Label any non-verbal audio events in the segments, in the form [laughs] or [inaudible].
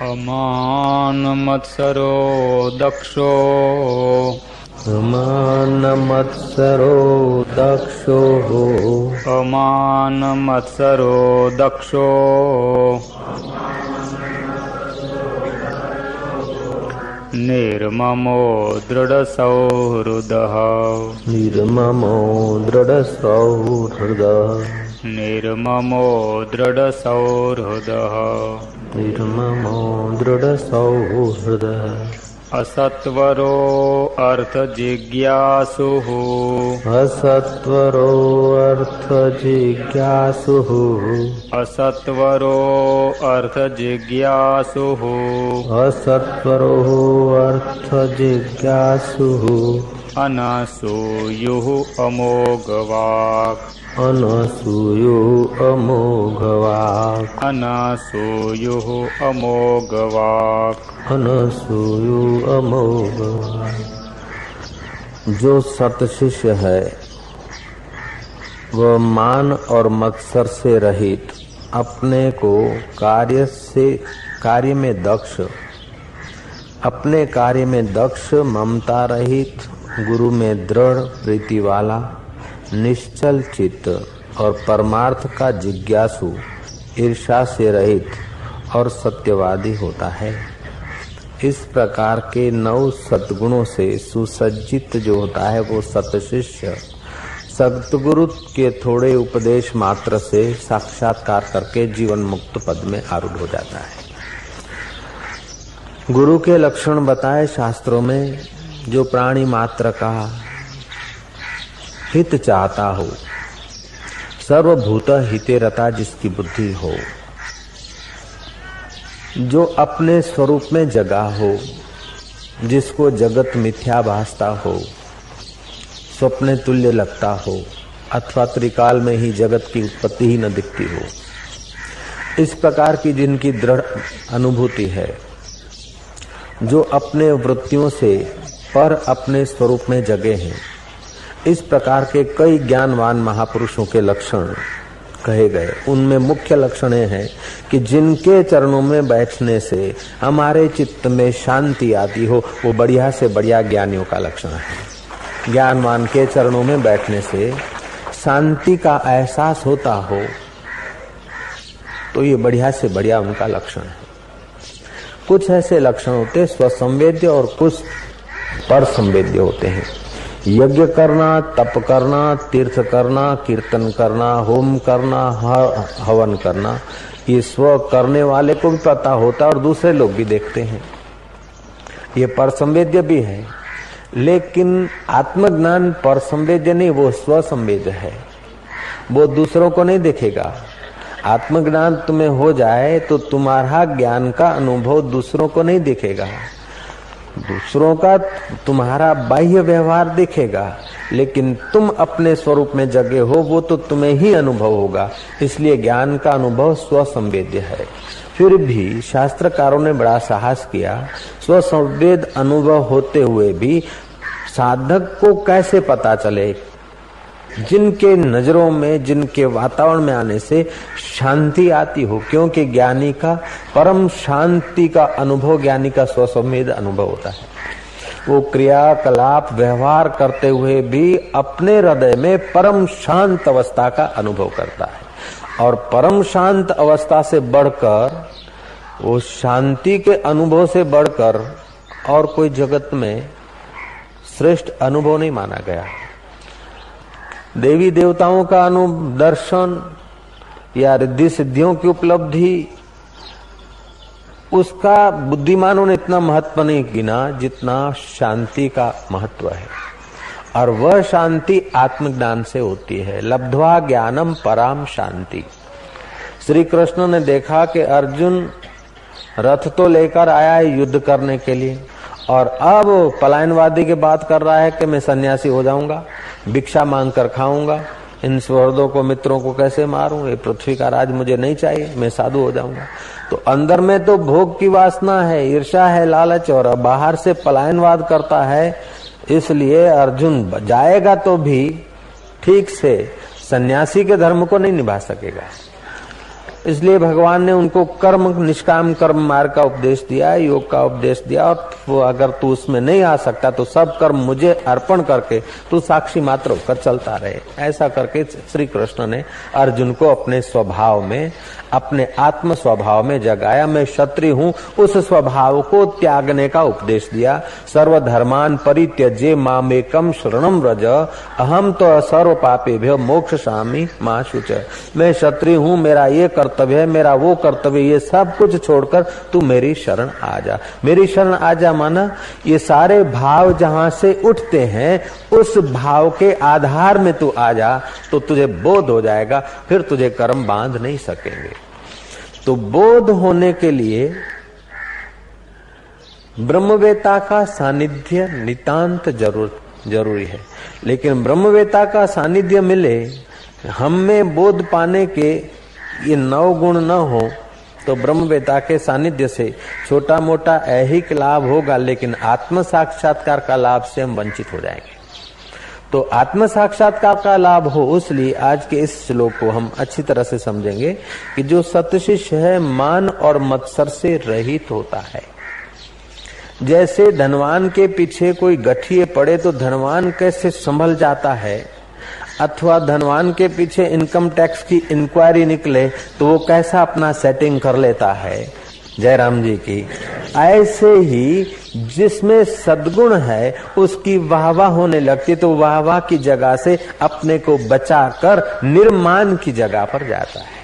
अमानमत्सरो दक्षो। समानमत्सरो दक्षो। अमानमत्सरो दक्षो। निर्ममो दृढसौहृदः। निर्ममो दृढसौहृदः। निर्ममो दृढसौहृदः। निर्ममो दृढसौहृदः। असत्वरो अर्थजिज्ञासुः। असत्वरो अर्थजिज्ञासुः। असत्वरो अर्थजिज्ञासुः। असत्वरो अर्थजिज्ञासुः। अनसूयुः अमोघवाक्। अनसूयो अमोघवाक्। अनसूयुः अमोघवाक्। अनसूयो अमोघवाक्। जो सत शिष्य है वह मान और मत्सर से रहित अपने को कार्य से कार्य में दक्ष अपने कार्य में दक्ष ममता रहित गुरु में दृढ़ प्रीति वाला निश्चल चित्त और परमार्थ का जिज्ञासु ईर्षा से रहित और सत्यवादी होता है। इस प्रकार के नौ सद्गुणों से सुसज्जित जो होता है वो सतशिष्य सतगुरु के थोड़े उपदेश मात्र से साक्षात्कार करके जीवन मुक्त पद में आरूढ़ हो जाता है। गुरु के लक्षण बताए शास्त्रों में, जो प्राणी मात्र का हित चाहता हो, सर्वभूत हिते रता जिसकी बुद्धि हो, जो अपने स्वरूप में जगा हो, जिसको जगत मिथ्या भासता हो, स्वप्न तुल्य लगता हो, अथवा त्रिकाल में ही जगत की उत्पत्ति ही न दिखती हो। इस प्रकार की जिनकी दृढ़ अनुभूति है, जो अपने वृत्तियों से पर अपने स्वरूप में जगे हैं इस प्रकार के कई ज्ञानवान महापुरुषों के लक्षण कहे गए। उनमें मुख्य लक्षण है कि जिनके चरणों में बैठने से हमारे चित्त में शांति आती हो, वो बढ़िया से बढ़िया ज्ञानियों का लक्षण है। ज्ञानवान के चरणों में बैठने से शांति का एहसास होता हो तो ये बढ़िया से बढ़िया उनका लक्षण है। कुछ ऐसे लक्षण होते स्वसंवेद्य और कुछ पर संवेद्य होते हैं। यज्ञ करना, तप करना, तीर्थ करना, कीर्तन करना, होम करना हवन करना, ये स्व करने वाले को भी पता होता और दूसरे लोग भी देखते हैं। ये पर संवेद्य भी है, लेकिन आत्मज्ञान पर संवेद्य नहीं, वो स्व संवेद्य है। वो दूसरों को नहीं देखेगा। आत्मज्ञान तुम्हें हो जाए तो तुम्हारा ज्ञान का अनुभव दूसरों को नहीं दिखेगा। दूसरों का तुम्हारा बाह्य व्यवहार दिखेगा, लेकिन तुम अपने स्वरूप में जगे हो, वो तो तुम्हें ही अनुभव होगा। इसलिए ज्ञान का अनुभव स्वसंवेद्य है। फिर भी शास्त्रकारों ने बड़ा साहस किया, स्वसंवेद अनुभव होते हुए भी साधक को कैसे पता चले जिनके नज़रों में, जिनके वातावरण में आने से शांति आती हो, क्योंकि ज्ञानी का, परम शांति का अनुभव, ज्ञानी का स्वसंवेद अनुभव होता है। वो क्रियाकलाप, व्यवहार करते हुए भी अपने हृदय में परम शांत अवस्था का अनुभव करता है। और परम शांत अवस्था से बढ़कर, वो शांति के अनुभव से बढ़कर और कोई जगत में श्रेष्ठ अनुभव नहीं माना गया। देवी देवताओं का अनुदर्शन या रिद्धि सिद्धियों की उपलब्धि, उसका बुद्धिमानों ने इतना महत्व नहीं गिना जितना शांति का महत्व है। और वह शांति आत्मज्ञान से होती है। लब्धवा ज्ञानम पराम शांति। श्री कृष्ण ने देखा कि अर्जुन रथ तो लेकर आया है युद्ध करने के लिए। और अब पलायनवादी की बात कर रहा है कि मैं सन्यासी हो जाऊँगा, भिक्षा मांग कर खाऊँगा, इन स्वर्दों को, मित्रों को कैसे मारूं? ये पृथ्वी का राज मुझे नहीं चाहिए, मैं साधु हो जाऊँगा। तो अंदर में तो भोग की वासना है ईर्षा है, लालच, और बाहर से पलायनवाद करता है, इसलिए अर्जुन जाएगा तो भी ठीक से सन्यासी के धर्म को नहीं निभा सकेगा। इसलिए भगवान ने उनको कर्म, निष्काम कर्म मार्ग का उपदेश दिया, योग का उपदेश दिया, और वो अगर तू उसमें नहीं आ सकता तो सब कर्म मुझे अर्पण करके तू साक्षी मात्र होकर चलता रहे। ऐसा करके श्री कृष्ण ने अर्जुन को अपने स्वभाव में, अपने आत्म स्वभाव में जगाया। मैं क्षत्रिय हूँ, उस स्वभाव को त्यागने का उपदेश दिया। सर्वधर्मान परित्यजे मामेकम शरणम रज अहम तो सर्व पापे भ्य मोक्ष स्वामी माँ शुच। मैं क्षत्रिय हूँ, मेरा ये कर्तव्य है, मेरा वो कर्तव्य, ये सब कुछ छोड़कर तू मेरी शरण आ जा। मेरी शरण आ जा माना, ये सारे भाव जहाँ से उठते हैं, उस भाव के आधार में तू आ जा तो तुझे बोध हो जाएगा, फिर तुझे कर्म बाँध नहीं सकेंगे। तो बोध होने के लिए ब्रह्मवेता का सानिध्य नितांत ज़रूर, ज़रूरी है। लेकिन ब्रह्मवेता का सानिध्य मिले, हम में बोध पाने के ये नव गुण न हो तो ब्रह्मवेता के सानिध्य से छोटा मोटा ऐहिक लाभ होगा, लेकिन आत्म साक्षात्कार का लाभ से हम वंचित हो जाएँगे। तो आत्म साक्षात्कार का लाभ हो, उसलिए आज के इस श्लोक को हम अच्छी तरह से समझेंगे कि जो सत्यशिष्य है, मान और मत्सर से रहित होता है। जैसे धनवान के पीछे कोई गठिए पड़े तो धनवान कैसे संभल जाता है? अथवा धनवान के पीछे इनकम टैक्स की इंक्वायरी निकले तो वो कैसा अपना सेटिंग कर लेता है? जयराम जी की, ऐसे ही जिसमें सदगुण है, उसकी वाहवा होने लगती तो वाहवा की जगह से अपने को बचाकर निर्माण की जगह पर जाता है।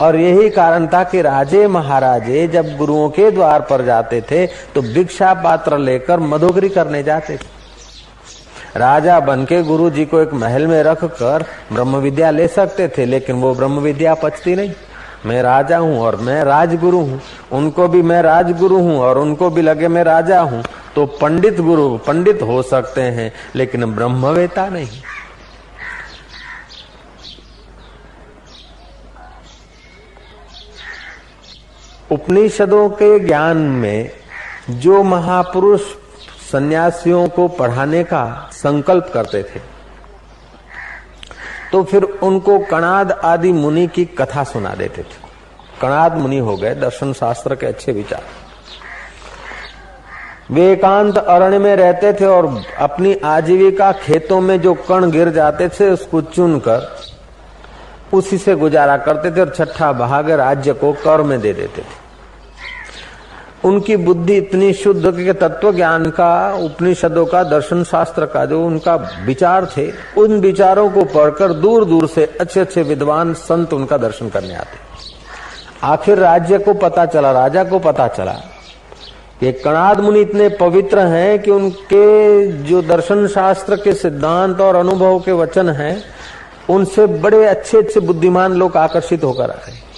और यही कारण था कि राजे महाराजे जब गुरुओं के द्वार पर जाते थे तो भिक्षा पात्र लेकर मधुगरी करने जाते थे। राजा बन के गुरु जी को एक महल में रख कर ब्रह्म विद्या ले सकते थे, लेकिन वो ब्रह्म विद्या पचती नहीं। मैं राजा हूँ और मैं राजगुरु हूँ। उनको भी मैं राजगुरु हूँ और उनको भी लगे मैं राजा हूँ। तो पंडित गुरु, पंडित हो सकते हैं, लेकिन ब्रह्मवेता नहीं। उपनिषदों के ज्ञान में जो महापुरुष सन्यासियों को पढ़ाने का संकल्प करते थे। तो फिर उनको कणाद आदि मुनि की कथा सुना देते थे। कणाद मुनि हो गए, दर्शन शास्त्र के अच्छे विचार। वे एकांत अरण्य में रहते थे और अपनी आजीविका खेतों में जो कण गिर जाते थे, उसको चुनकर उसी से गुजारा करते थे और छठा भाग राज्य को कर में दे देते थे। उनकी बुद्धि इतनी शुद्ध कि तत्व ज्ञान का, उपनिषदों का, दर्शन शास्त्र का जो उनका विचार थे, उन विचारों को पढ़कर दूर दूर से अच्छे अच्छे विद्वान संत उनका दर्शन करने आते। आखिर राज्य को पता चला, राजा को पता चला कि कणाद मुनि इतने पवित्र हैं कि उनके जो दर्शन शास्त्र के सिद्धांत और अनुभव के वचन हैं, उनसे बड़े अच्छे अच्छे बुद्धिमान लोग आकर्षित होकर आ रहे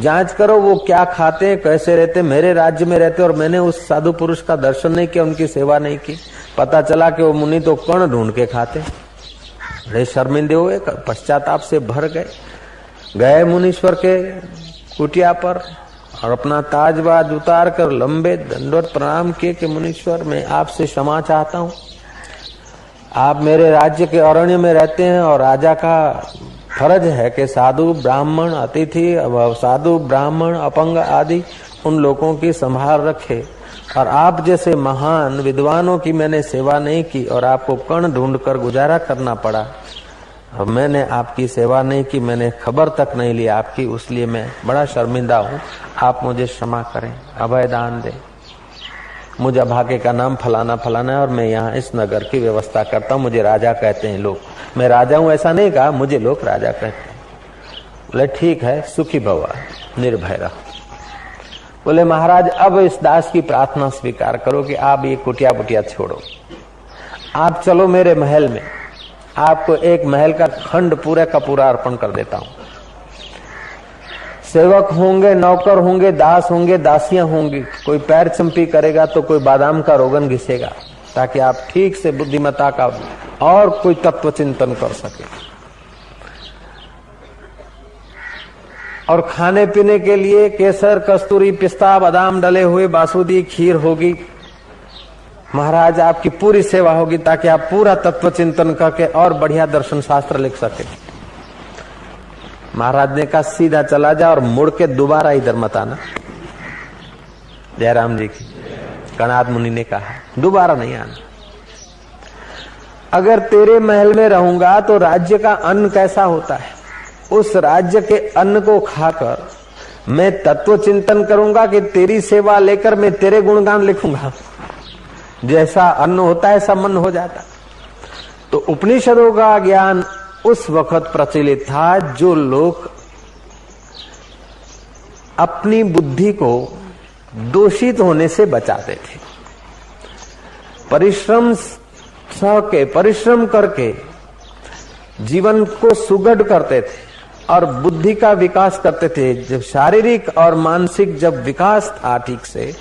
जाँच करो वो क्या खाते हैं, कैसे रहते मेरे राज्य में रहते और मैंने उस साधु पुरुष का दर्शन नहीं किया, उनकी सेवा नहीं की। पता चला कि वो मुनि तो कण ढूंढ के खाते बड़े शर्मिंदे हुए पश्चाताप से भर गए। गए मुनीश्वर के कुटिया पर, और अपना ताजबाज उतार कर लंबे दंडवत प्रणाम किए कि मुनीश्वर, मैं आपसे क्षमा चाहता हूँ। आप मेरे राज्य के अरण्य में रहते हैं, और राजा का फ़र्ज़ है कि साधु, ब्राह्मण, अतिथि साधु, ब्राह्मण, अपंग आदि उन लोगों की संभाल रखे। और आप जैसे महान विद्वानों की मैंने सेवा नहीं की और आपको कण ढूंढ कर गुजारा करना पड़ा। और मैंने आपकी सेवा नहीं की, मैंने खबर तक नहीं ली आपकी, उसलिए मैं बड़ा शर्मिंदा हूँ। आप मुझे क्षमा करें, अभय दान दे। मुझे अभागे का नाम फलाना फलाना है और मैं यहाँ इस नगर की व्यवस्था करता हूँ। मुझे राजा कहते हैं लोग। मैं राजा हूँ, ऐसा नहीं कहा, मुझे लोग राजा कहते हैं। बोले, ठीक है, सुखी भवा, निर्भय रहो। बोले, महाराज, अब इस दास की प्रार्थना स्वीकार करो कि आप ये कुटिया बुटिया छोड़ो। आप चलो मेरे महल में। आपको एक महल का खंड पूरे का पूरा अर्पण कर देता हूँ। सेवक होंगे, नौकर होंगे, दास होंगे, दासियाँ होंगी। कोई पैर चंपी करेगा तो कोई बादाम का रोगन घिसेगा, ताकि आप ठीक से बुद्धिमत्ता का और कोई तत्व चिंतन कर सके। और खाने पीने के लिए केसर, कस्तूरी, पिस्ता, बादाम डले हुए बासुदी, खीर होगी। महाराज, आपकी पूरी सेवा होगी ताकि आप पूरा तत्व चिंतन करके और बढ़िया दर्शन शास्त्र लिख सके। महाराज ने कहा, सीधा चला जा और मुड़ के दोबारा इधर मत आना। जयराम जी की, कणाद मुनि ने कहा, दोबारा नहीं आना। अगर तेरे महल में रहूँगा तो राज्य का अन्न कैसा होता है? उस राज्य के अन्न को खाकर मैं तत्व चिंतन करूँगा कि तेरी सेवा लेकर मैं तेरे गुणगान लिखूँगा। जैसा अन्न होता है ऐसा मन हो जाता। तो उपनिषदों का ज्ञान उस वक्त प्रचलित था जो लोग अपनी बुद्धि को दूषित होने से बचाते थे। परिश्रम सह के, परिश्रम करके जीवन को सुगढ़ करते थे और बुद्धि का विकास करते थे। जब शारीरिक और मानसिक जब विकास था ठीक से,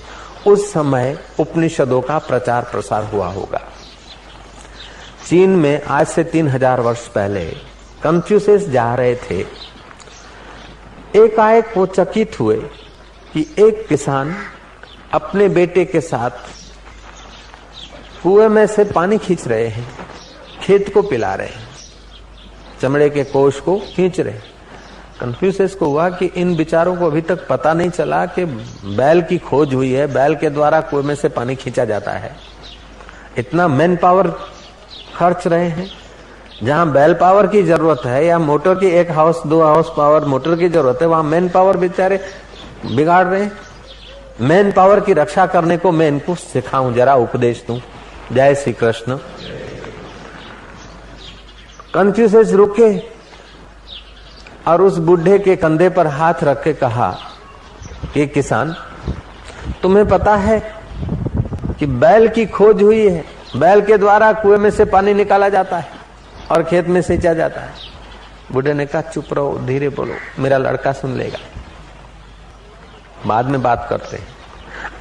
उस समय उपनिषदों का प्रचार प्रसार हुआ होगा। चीन में आज से तीन हज़ार वर्ष पहले कंफ्यूसिस जा रहे थे। एकाएक वो चकित हुए कि एक किसान अपने बेटे के साथ कुएँ में से पानी खींच रहे हैं, खेत को पिला रहे हैं, चमड़े के कोष को खींच रहे कंफ्यूसिस को हुआ कि इन विचारों को अभी तक पता नहीं चला कि बैल की खोज हुई है, बैल के द्वारा कुएँ में से पानी खींचा जाता है। इतना मैन पावर खर्च रहे हैं। जहाँ बैल पावर की ज़रूरत है या मोटर की, एक हाउस, दो हाउस पावर मोटर की ज़रूरत है, वहाँ मैन पावर बेचारे बिगाड़ रहे मैन पावर की रक्षा करने को मैं इनको सिखाऊं, जरा उपदेश दूँ। जय श्री कृष्ण। कंफ्यूज रुके और उस बुढ़े के कंधे पर हाथ रख के कहा कि किसान, तुम्हें पता है कि बैल की खोज हुई है। बैल के द्वारा कुएँ में से पानी निकाला जाता है और खेत में सिंचा जाता है। बुढ़े ने कहा, चुप रहो, धीरे बोलो, मेरा लड़का सुन लेगा। बाद में बात करते हैं।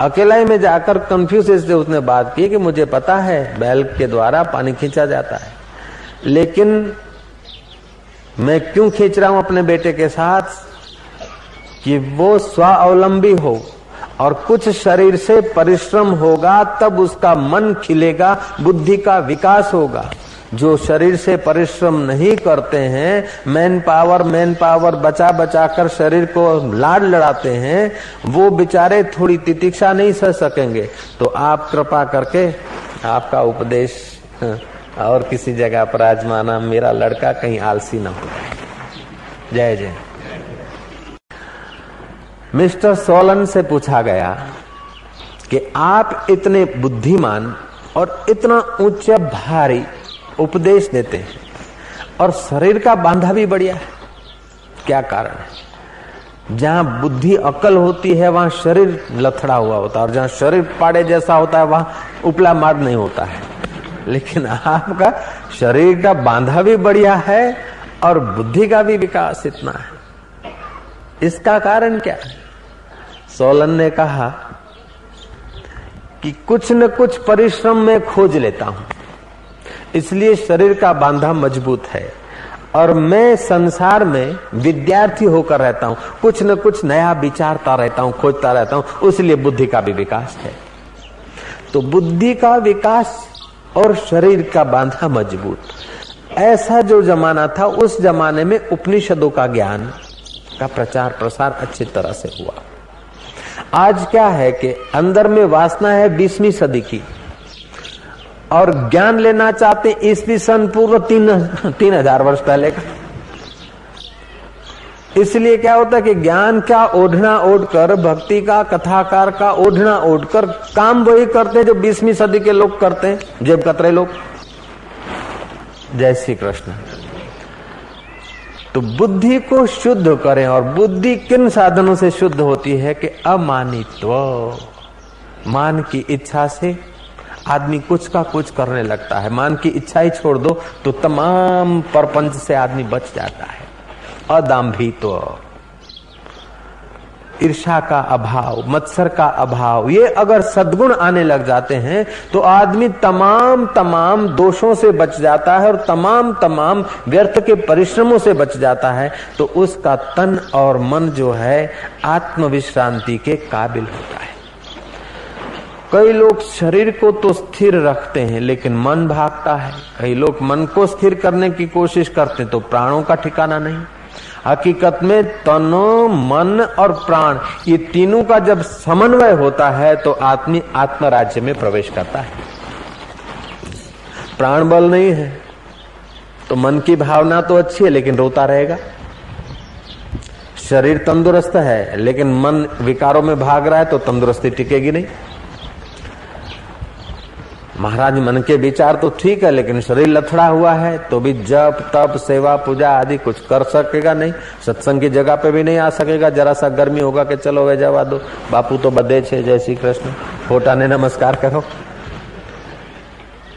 अकेला ही में जाकर कंफ्यूज से उसने बात की कि मुझे पता है बैल के द्वारा पानी खींचा जाता है। लेकिन मैं क्यों खींच रहा हूँ अपने बेटे के साथ? कि वो स्वावलंबी हो और कुछ शरीर से परिश्रम होगा तब उसका मन खिलेगा बुद्धि का विकास होगा। जो शरीर से परिश्रम नहीं करते हैं मैन पावर मैन पावर बचा बचा कर शरीर को लाड लड़ाते हैं वो बेचारे थोड़ी तितिक्षा नहीं सह सकेंगे। तो आप कृपा करके आपका उपदेश हाँ, और किसी जगह पर आजमाना मेरा लड़का कहीं आलसी ना हो। जय जय। मिस्टर सोलन से पूछा गया कि आप इतने बुद्धिमान और इतना उच्च भारी उपदेश देते हैं और शरीर का बांधा भी बढ़िया है। क्या कारण है? जहाँ बुद्धि अकल होती है, वहाँ शरीर लथड़ा हुआ होता है और जहाँ शरीर पाड़े जैसा होता है, वहाँ उपला मार्ग नहीं होता है। लेकिन आपका शरीर का बांधा भी बढ़िया है और बुद्धि का भी विकास इतना है। इसका कारण क्या है? सोलन ने कहा कि कुछ न कुछ परिश्रम में खोज लेता हूँ। इसलिए शरीर का बांधा मज़बूत है और मैं संसार में विद्यार्थी होकर रहता हूँ। कुछ न कुछ नया विचारता रहता हूँ, खोजता रहता हूँ। उसलिए बुद्धि का भी विकास है। तो बुद्धि का विकास और शरीर का बांधा मज़बूत। ऐसा जो जमाना था, उस जमाने में उपनिषदों का ज्ञान का प्रचार प्रसार अच्छी तरह से हुआ। आज क्या है कि अंदर में वासना है बीसवीं सदी की। और ज्ञान लेना चाहते ईस्वी सन पूर्व तीन तीन हज़ार वर्ष पहले का। इसलिए क्या होता है कि ज्ञान का ओढ़ना ओढ़कर, भक्ति का, कथाकार का ओढ़ना ओढ़कर, काम वही करते हैं जो बीसवीं सदी के लोग करते हैं, जेब कतरे लोग। जय श्री कृष्ण। तो बुद्धि को शुद्ध करें और बुद्धि किन साधनों से शुद्ध होती है कि अमानित्व? मान की इच्छा से आदमी कुछ का कुछ करने लगता है। मान की इच्छा ही छोड़ दो तो तमाम परपंच से आदमी बच जाता है। अदाम्भित्व। ईर्षा का अभाव, मत्सर का अभाव, ये अगर सद्गुण आने लग जाते हैं तो आदमी तमाम तमाम दोषों से बच जाता है और तमाम तमाम व्यर्थ के परिश्रमों से बच जाता है तो उसका तन और मन जो है, आत्मविश्रांति के काबिल होता है। कई लोग शरीर को तो स्थिर रखते हैं, लेकिन मन भागता है। कई लोग मन को स्थिर करने की कोशिश करते हैं तो प्राणों का ठिकाना नहीं। हकीकत में तन, मन और प्राण, ये तीनों का जब समन्वय होता है तो आदमी आत्म राज्य में प्रवेश करता है। प्राण बल नहीं है तो मन की भावना तो अच्छी है, लेकिन रोता रहेगा। शरीर तंदुरुस्त है, लेकिन मन विकारों में भाग रहा है तो तंदुरुस्ती टिकेगी नहीं। महाराज मन के विचार तो ठीक है, लेकिन शरीर लथड़ा हुआ है तो भी जप, तप, सेवा, पूजा आदि कुछ कर सकेगा नहीं। सत्संग की जगह पे भी नहीं आ सकेगा। जरा सा गर्मी होगा कि चलो वे जवा दो। बापू तो बदे छे, जय श्री कृष्ण। फोटा ने नमस्कार करो।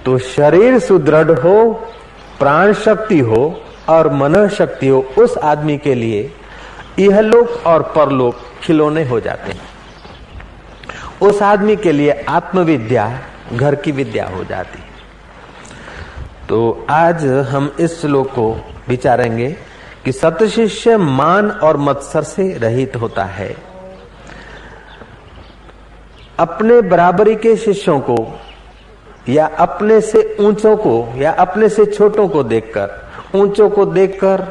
तो शरीर सुदृढ़ हो, प्राण शक्ति हो और मन शक्ति हो, उस आदमी के लिए यह लोक और परलोक खिलौने हो जाते हैं। उस आदमी के लिए आत्मविद्या घर की विद्या हो जाती तो आज हम इस श्लोक को विचारेंगे कि सत शिष्य मान और मत्सर से रहित होता है। अपने बराबरी के शिष्यों को या अपने से ऊंचों को या अपने से छोटों को देखकर, ऊंचों को देखकर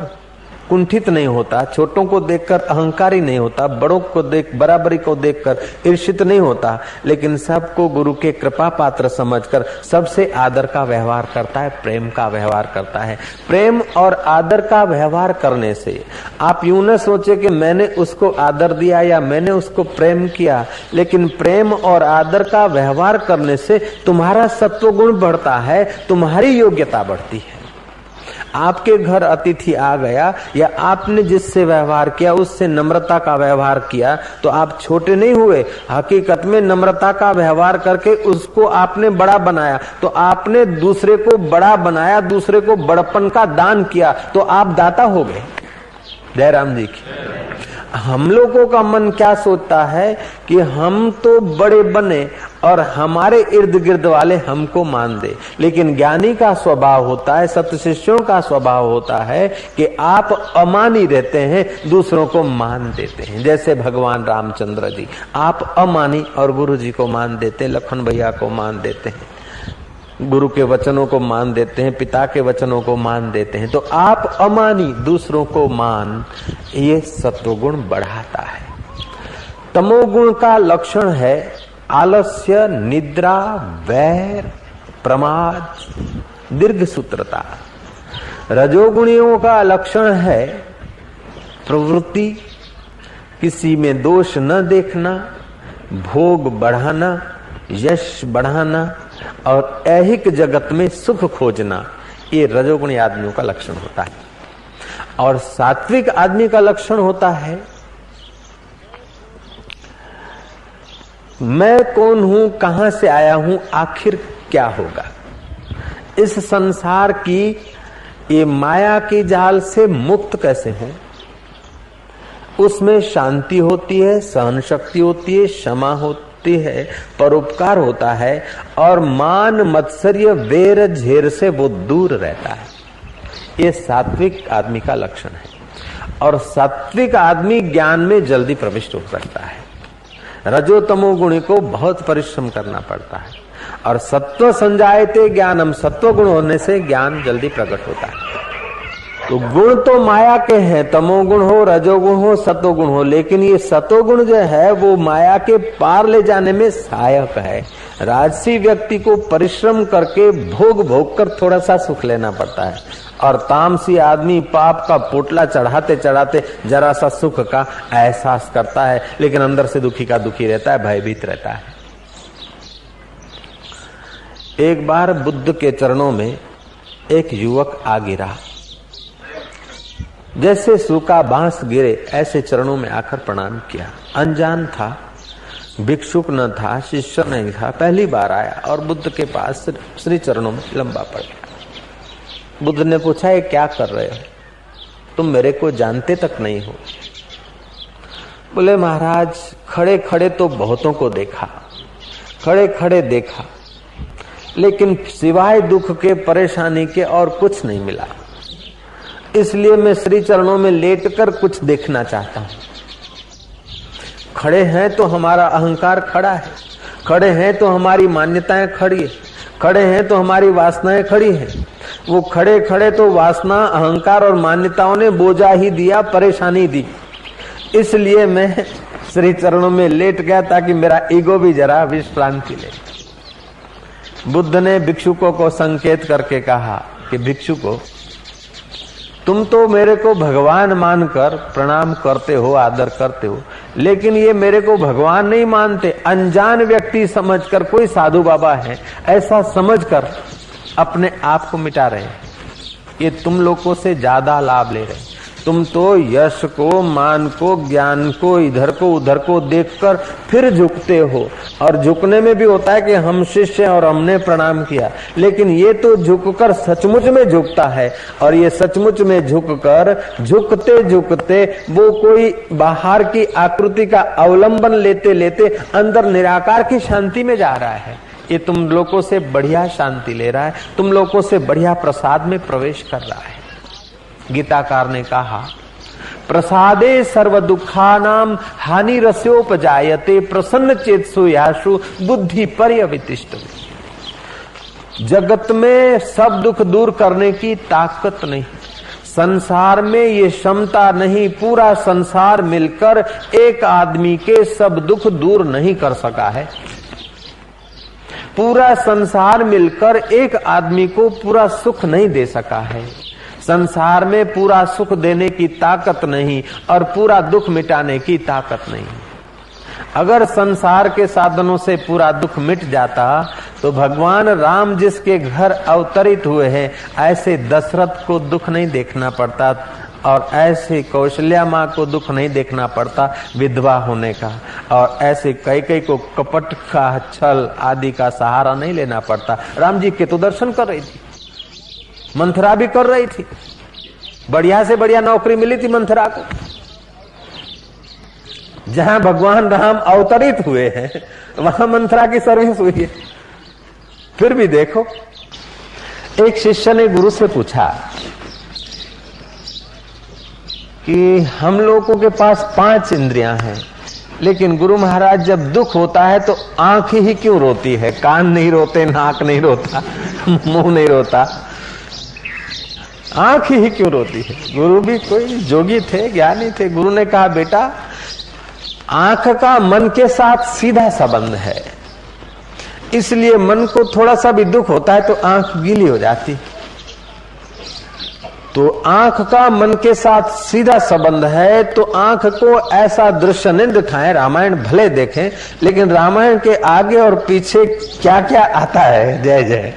कुंठित नहीं होता, छोटों को देखकर अहंकारी नहीं होता, बड़ों को देख, बराबरी को देखकर ईर्षित नहीं होता, लेकिन सबको गुरु के कृपा पात्र समझकर सबसे आदर का व्यवहार करता है, प्रेम का व्यवहार करता है। प्रेम और आदर का व्यवहार करने से, आप यूँ न सोचे कि मैंने उसको आदर दिया या मैंने उसको प्रेम किया, लेकिन प्रेम और आदर का व्यवहार करने से तुम्हारा सत्व गुण बढ़ता है, तुम्हारी योग्यता बढ़ती है। आपके घर अतिथि आ गया या आपने जिससे व्यवहार किया, उससे नम्रता का व्यवहार किया तो आप छोटे नहीं हुए। हकीकत में नम्रता का व्यवहार करके उसको आपने बड़ा बनाया। तो आपने दूसरे को बड़ा बनाया, दूसरे को बड़पन का दान किया तो आप दाता हो गए। जयराम जी की। हम लोगों का मन क्या सोचता है कि हम तो बड़े बने और हमारे इर्द गिर्द वाले हमको मान दे। लेकिन ज्ञानी का स्वभाव होता है सत्य शिष्यों का स्वभाव होता है कि आप अमानी रहते हैं, दूसरों को मान देते हैं। जैसे भगवान रामचंद्र जी, आप अमानी और गुरु जी को मान देते हैं, लखन भैया को मान देते हैं। गुरु के वचनों को मान देते हैं, पिता के वचनों को मान देते हैं तो आप अमानी दूसरों को मान, ये सत्वगुण बढ़ाता है। तमोगुण का लक्षण है आलस्य, निद्रा, वैर, प्रमाद दीर्घ सूत्रता रजोगुणियों का लक्षण है प्रवृत्ति, किसी में दोष न देखना, भोग बढ़ाना, यश बढ़ाना और ऐहिक जगत में सुख खोजना ये रजोगुणी आदमियों का लक्षण होता है। और सात्विक आदमी का लक्षण होता है, मैं कौन हूँ, कहाँ से आया हूँ, आखिर क्या होगा? इस संसार की ये माया के जाल से मुक्त कैसे हूँ? उसमें शांति होती है सहन शक्ति होती है, क्षमा होती होती है परोपकार होता है, और मान मत्सर्य वेर झेर से वो दूर रहता है। ये सात्विक आदमी का लक्षण है। और सात्विक आदमी ज्ञान में जल्दी प्रविष्ट हो सकता है। रजोतमो गुण को बहुत परिश्रम करना पड़ता है। और सत्व संजायते ज्ञानम, सत्व गुण होने से ज्ञान जल्दी प्रकट होता है। तो गुण तो माया के हैं, तमोगुण हो, रजोगुण हो, सतोगुण हो, लेकिन ये सतोगुण जो है, वो माया के पार ले जाने में सहायक है। राजसी व्यक्ति को परिश्रम करके भोग भोग कर थोड़ा सा सुख लेना पड़ता है। और तामसी आदमी पाप का पोटला चढ़ाते चढ़ाते जरा सा सुख का एहसास करता है, लेकिन अंदर से दुखी का दुखी रहता है, भयभीत रहता है। एक बार बुद्ध के चरणों में एक युवक आ गिरा जैसे सूखा बाँस गिरे, ऐसे चरणों में आकर प्रणाम किया। अनजान था, भिक्षुक न था, शिष्य नहीं था। पहली बार आया और बुद्ध के पास श्री चरणों में लंबा पड़ गया। बुद्ध ने पूछा, ये क्या कर रहे हो? तुम मेरे को जानते तक नहीं हो? बोले, महाराज खड़े खड़े तो बहुतों को देखा खड़े खड़े देखा, लेकिन सिवाय दुख के, परेशानी के और कुछ नहीं मिला। इसलिए मैं श्री चरणों में लेटकर कुछ देखना चाहता हूँ। खड़े हैं तो हमारा अहंकार खड़ा है। खड़े हैं तो हमारी मान्यताएँ खड़ी है। खड़े हैं तो हमारी वासनाएँ खड़ी हैं। वो खड़े खड़े तो वासना, अहंकार और मान्यताओं ने बोझा ही दिया, परेशानी दी। इसलिए मैं श्री चरणों में लेट गया ताकि मेरा ईगो भी जरा विश्रांति ले। बुद्ध ने भिक्षुकों को संकेत करके कहा कि भिक्षु को तुम तो मेरे को भगवान मानकर प्रणाम करते हो, आदर करते हो, लेकिन ये मेरे को भगवान नहीं मानते। अनजान व्यक्ति समझकर कोई साधु बाबा है, ऐसा समझकर अपने आप को मिटा रहे हैं। ये तुम लोगों से ज़्यादा लाभ ले रहे तुम तो यश को, मान को, ज्ञान को, इधर को, उधर को देखकर फिर झुकते हो। और झुकने में भी होता है कि हम शिष्य और हमने प्रणाम किया। लेकिन ये तो झुककर सचमुच में झुकता है। और ये सचमुच में झुककर, झुकते झुकते वो कोई बाहर की आकृति का अवलंबन लेते लेते अंदर निराकार की शांति में जा रहा है। ये तुम लोगों से बढ़िया शांति ले रहा है। तुम लोगों से बढ़िया प्रसाद में प्रवेश कर रहा है। गीताकार ने कहा, प्रसादे सर्व दुखा नाम हानि रस्योपजायते प्रसन्न चेतसु याशु बुद्धि पर्यवितिष्ट जगत में सब दुख दूर करने की ताकत नहीं, संसार में ये क्षमता नहीं, पूरा संसार मिलकर एक आदमी के सब दुख दूर नहीं कर सका है। पूरा संसार मिलकर एक आदमी को पूरा सुख नहीं दे सका है। संसार में पूरा सुख देने की ताकत नहीं और पूरा दुख मिटाने की ताकत नहीं। अगर संसार के साधनों से पूरा दुख मिट जाता तो भगवान राम जिसके घर अवतरित हुए हैं, ऐसे दशरथ को दुख नहीं देखना पड़ता और ऐसे कौशल्या माँ को दुख नहीं देखना पड़ता विधवा होने का। और ऐसे कई कई को कपट का, छल आदि का सहारा नहीं लेना पड़ता। राम जी के तो दर्शन कर रही थी। मंथरा भी कर रही थी। बढ़िया से बढ़िया नौकरी मिली थी मंथरा को। जहाँ भगवान राम अवतरित हुए हैं, वहाँ मंथरा की सर्विस हुई है। फिर भी देखो, एक शिष्य ने गुरु से पूछा कि हम लोगों के पास पाँच इंद्रियाँ हैं, लेकिन गुरु महाराज जब दुख होता है तो आँख ही क्यों रोती है? कान नहीं रोते, नाक नहीं रोता, मुँह नहीं रोता। आँख ही क्यों रोती है? गुरु भी कोई जोगी थे, ज्ञानी थे। गुरु ने कहा, बेटा, आँख का मन के साथ सीधा संबंध है। इसलिए मन को थोड़ा सा भी दुख होता है तो आँख गीली हो जाती तो आँख का मन के साथ सीधा संबंध है तो आँख को ऐसा दृश्य नहीं दिखाएँ। रामायण भले देखें, लेकिन रामायण के आगे और पीछे क्या क्या आता है? जय जय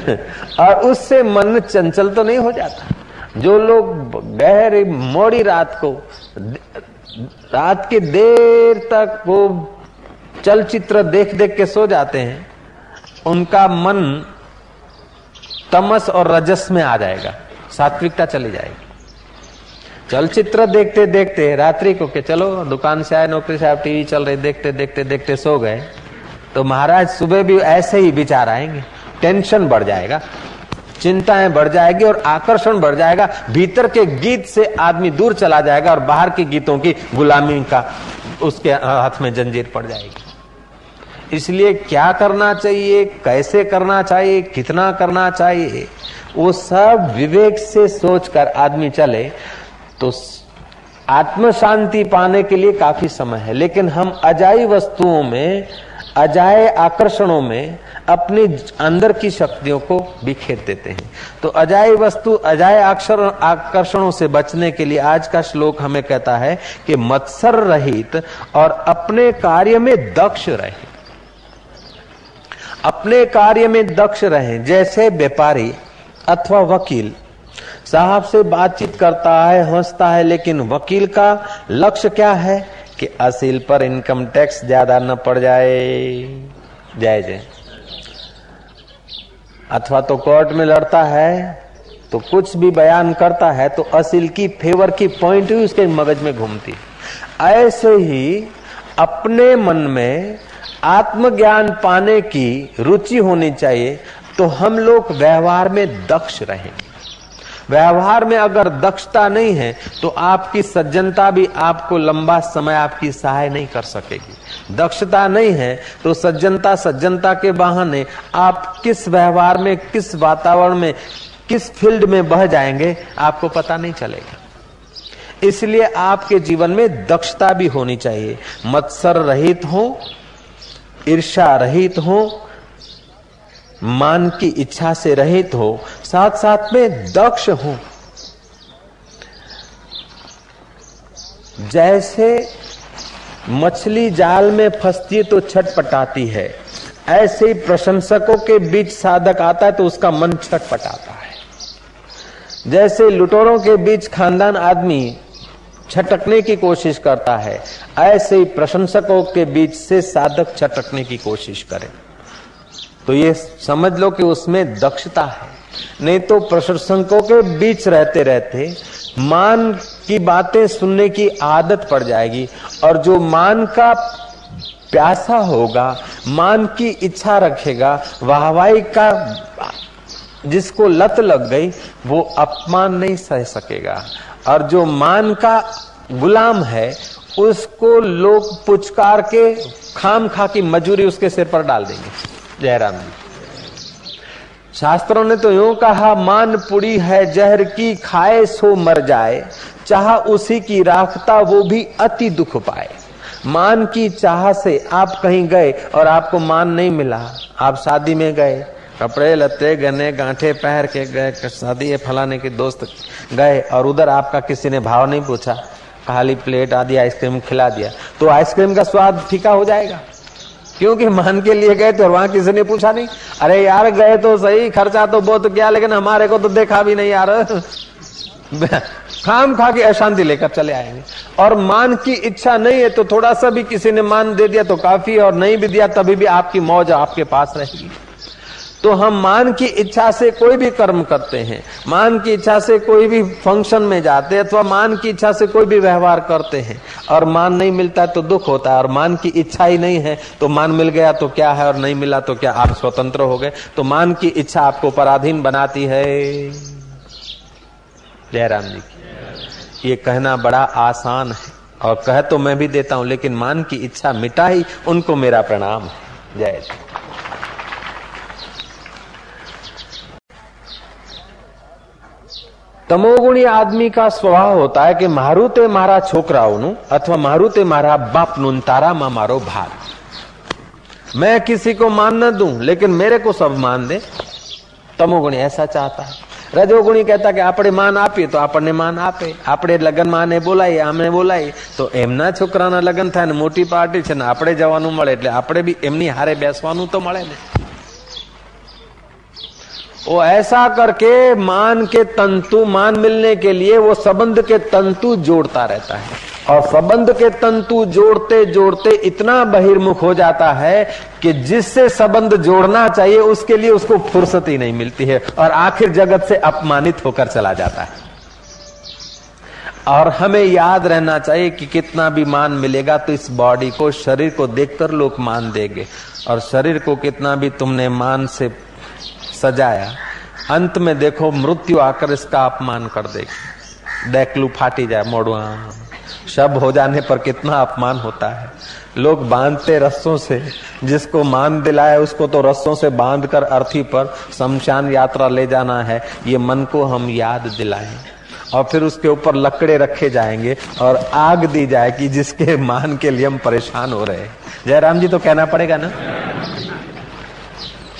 [laughs] और उससे मन चंचल तो नहीं हो जाता। जो लोग गहरी मोड़ी रात को, रात के देर तक वो चलचित्र देख देख के सो जाते हैं, उनका मन तमस और रजस में आ जाएगा, सात्विकता चली जाएगी। चलचित्र देखते देखते, रात्रि को के चलो, दुकान से आए, नौकरी से टीवी चल रहे, देखते देखते देखते सो गए तो महाराज सुबह भी ऐसे ही विचार आएँगे। टेंशन बढ़ जाएगा, चिंताएँ बढ़ जाएगी और आकर्षण बढ़ जाएगा, भीतर के गीत से आदमी दूर चला जाएगा और बाहर के गीतों की गुलामी का उसके हाथ में जंजीर पड़ जाएगी। इसलिए क्या करना चाहिए, कैसे करना चाहिए, कितना करना चाहिए, वो सब विवेक से सोचकर आदमी चले तो आत्म शांति पाने के लिए काफ़ी समय है। लेकिन हम अजाई वस्तुओं में अजाए आकर्षणों में अपनी अंदर की शक्तियों को बिखेर देते हैं। तो अजाय वस्तु अजाय अक्षर आकर्षणों से बचने के लिए आज का श्लोक हमें कहता है कि मत्सर रहित और अपने कार्य में दक्ष रहे। अपने कार्य में दक्ष रहे, जैसे व्यापारी अथवा वकील। साहब से बातचीत करता है, हंसता है, लेकिन वकील का लक्ष्य क्या है? कि असील पर इनकम टैक्स ज़्यादा न पड़ जाए। जय जय। अथवा तो कोर्ट में लड़ता है तो कुछ भी बयान करता है तो असील की फेवर की पॉइंट भी उसके मगज में घूमती ऐसे ही अपने मन में आत्मज्ञान पाने की रुचि होनी चाहिए तो हम लोग व्यवहार में दक्ष रहेंगे। व्यवहार में अगर दक्षता नहीं है तो आपकी सज्जनता भी आपको लंबा समय आपकी सहाय नहीं कर सकेगी। दक्षता नहीं है तो सज्जनता सज्जनता के बहाने आप किस व्यवहार में, किस वातावरण में, किस फ़ील्ड में बह जाएँगे, आपको पता नहीं चलेगा। इसलिए आपके जीवन में दक्षता भी होनी चाहिए। मत्सर रहित हो ईर्षा रहित हो मान की इच्छा से रहित हो साथ साथ में दक्ष हो। जैसे मछली जाल में फंसती है तो छटपटाती है। ऐसे ही प्रशंसकों के बीच साधक आता है तो उसका मन छटपटाता है। जैसे लुटोरों के बीच खानदान आदमी छटकने की कोशिश करता है, ऐसे ही प्रशंसकों के बीच से साधक छटकने की कोशिश करे। तो ये समझ लो कि उसमें दक्षता है। नहीं तो प्रशंसकों के बीच रहते रहते मान की बातें सुनने की आदत पड़ जाएगी और जो मान का प्यासा होगा, मान की इच्छा रखेगा, वाहवाही का जिसको लत लग गई, वो अपमान नहीं सह सकेगा। और जो मान का गुलाम है, उसको लोग पुचकार के खाम खा की मजूरी उसके सिर पर डाल देंगे। जयराम जी शास्त्रों ने तो यूँ कहा, मान पुड़ी है जहर की, खाए सो मर जाए। चाह उसी की राखता, वो भी अति दुख पाए। मान की चाह से आप कहीं गए और आपको मान नहीं मिला। आप शादी में गए, कपड़े लते गने गांठे, पहर के गए, शादी फलाने के दोस्त गए और उधर आपका किसी ने भाव नहीं पूछा। खाली प्लेट आदि आइसक्रीम खिला दिया। तो आइसक्रीम का स्वाद फीका हो जाएगा। क्योंकि मान के लिए गए थे और वहाँ किसी ने पूछा नहीं। अरे यार, गए तो सही, खर्चा तो बहुत गया लेकिन हमारे को तो देखा भी नहीं यार। [laughs] खाम खा के अशांति लेकर चले आएँगे और मान की इच्छा नहीं है तो थोड़ा सा भी किसी ने मान दे दिया तो काफ़ी, और नहीं भी दिया तभी भी आपकी मौज आपके पास रहेगी। तो हम मान की इच्छा से कोई भी कर्म करते हैं, मान की इच्छा से कोई भी फ़ंक्शन में जाते हैं, अथवा मान की इच्छा से कोई भी व्यवहार करते हैं, और मान नहीं मिलता तो दुख होता है, और मान की इच्छा ही नहीं है तो मान मिल गया तो क्या है, और नहीं मिला तो क्या, आप स्वतंत्र हो गए तो मान की इच्छा आपको पराधीन बनाती है। जयराम जी की। ये कहना बड़ा आसान है, और कह तो मैं भी देता हूँ, लेकिन मान की इच्छा मिटा ही, उनको मेरा प्रणाम है। जय जी તમોગુણી આદમી કા સ્વભાવ હોતા है कि મારું તે મારા છોકરાઓનું અથવા મારું તે મારા બાપનું તારામાં મારો ભાગ मैं किसी को मान न दूं लेकिन मेरे को सब मान दे તમોગુણી ऐसा चाहता है રજોગુણી કહેતા કે આપણે માન આપીએ તો આપણને માન આપે આપણે લગ્નમાં આને બોલાવીએ આમને બોલાવીએ તો એમના છોકરાના લગ્ન થાય ને મોટી પાર્ટી છે ને આપણે જવાનું મળે એટલે આપણે બી એમની હારે બેસવાનું તો મળે ને वो ऐसा करके मान के तंतु, मान मिलने के लिए वो संबंध के तंतु जोड़ता रहता है। और संबंध के तंतु जोड़ते जोड़ते इतना बहिर्मुख हो जाता है कि जिससे संबंध जोड़ना चाहिए, उसके लिए उसको फुर्सत ही नहीं मिलती है और आखिर जगत से अपमानित होकर चला जाता है। और हमें याद रहना चाहिए कि कितना भी मान मिलेगा तो इस बॉडी को, शरीर को देखकर लोग मान देंगे। और शरीर को कितना भी तुमने मान से सजाया। अंत में देखो मृत्यु आकर इसका अपमान कर देगी। डेकलू फाटी जाए मोड़ुआ शब हो जाने पर कितना अपमान होता है। लोग बांधते रस्सों से, जिसको मान दिलाए उसको तो रस्सों से बांधकर अर्थी पर शमशान यात्रा ले जाना है। ये मन को हम याद दिलाएँ। और फिर उसके ऊपर लकड़े रखे जाएँगे और आग दी जाएगी, जिसके मान के लिए हम परेशान हो रहे हैं। जयराम जी तो कहना पड़ेगा ना?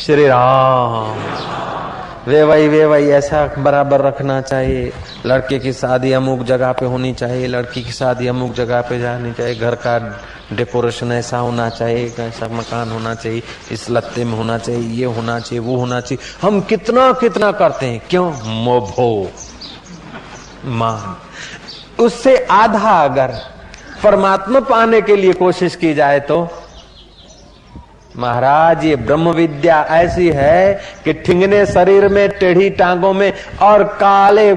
श्री राम। वे वही वे वही, ऐसा बराबर रखना चाहिए। लड़के की शादी अमुक जगह पे होनी चाहिए, लड़की की शादी अमुक जगह पे जानी चाहिए। घर का डेकोरेशन ऐसा होना चाहिए ऐसा मकान होना चाहिए, इस लत्ते में होना चाहिए, ये होना चाहिए, वो होना चाहिए। हम कितना कितना करते हैं? क्यों? मोभो। मान। उससे आधा अगर परमात्मा पाने के लिए कोशिश की जाए तो महाराज, ये ब्रह्म विद्या ऐसी है कि ठिंगने शरीर में, टेढ़ी टांगों में और काले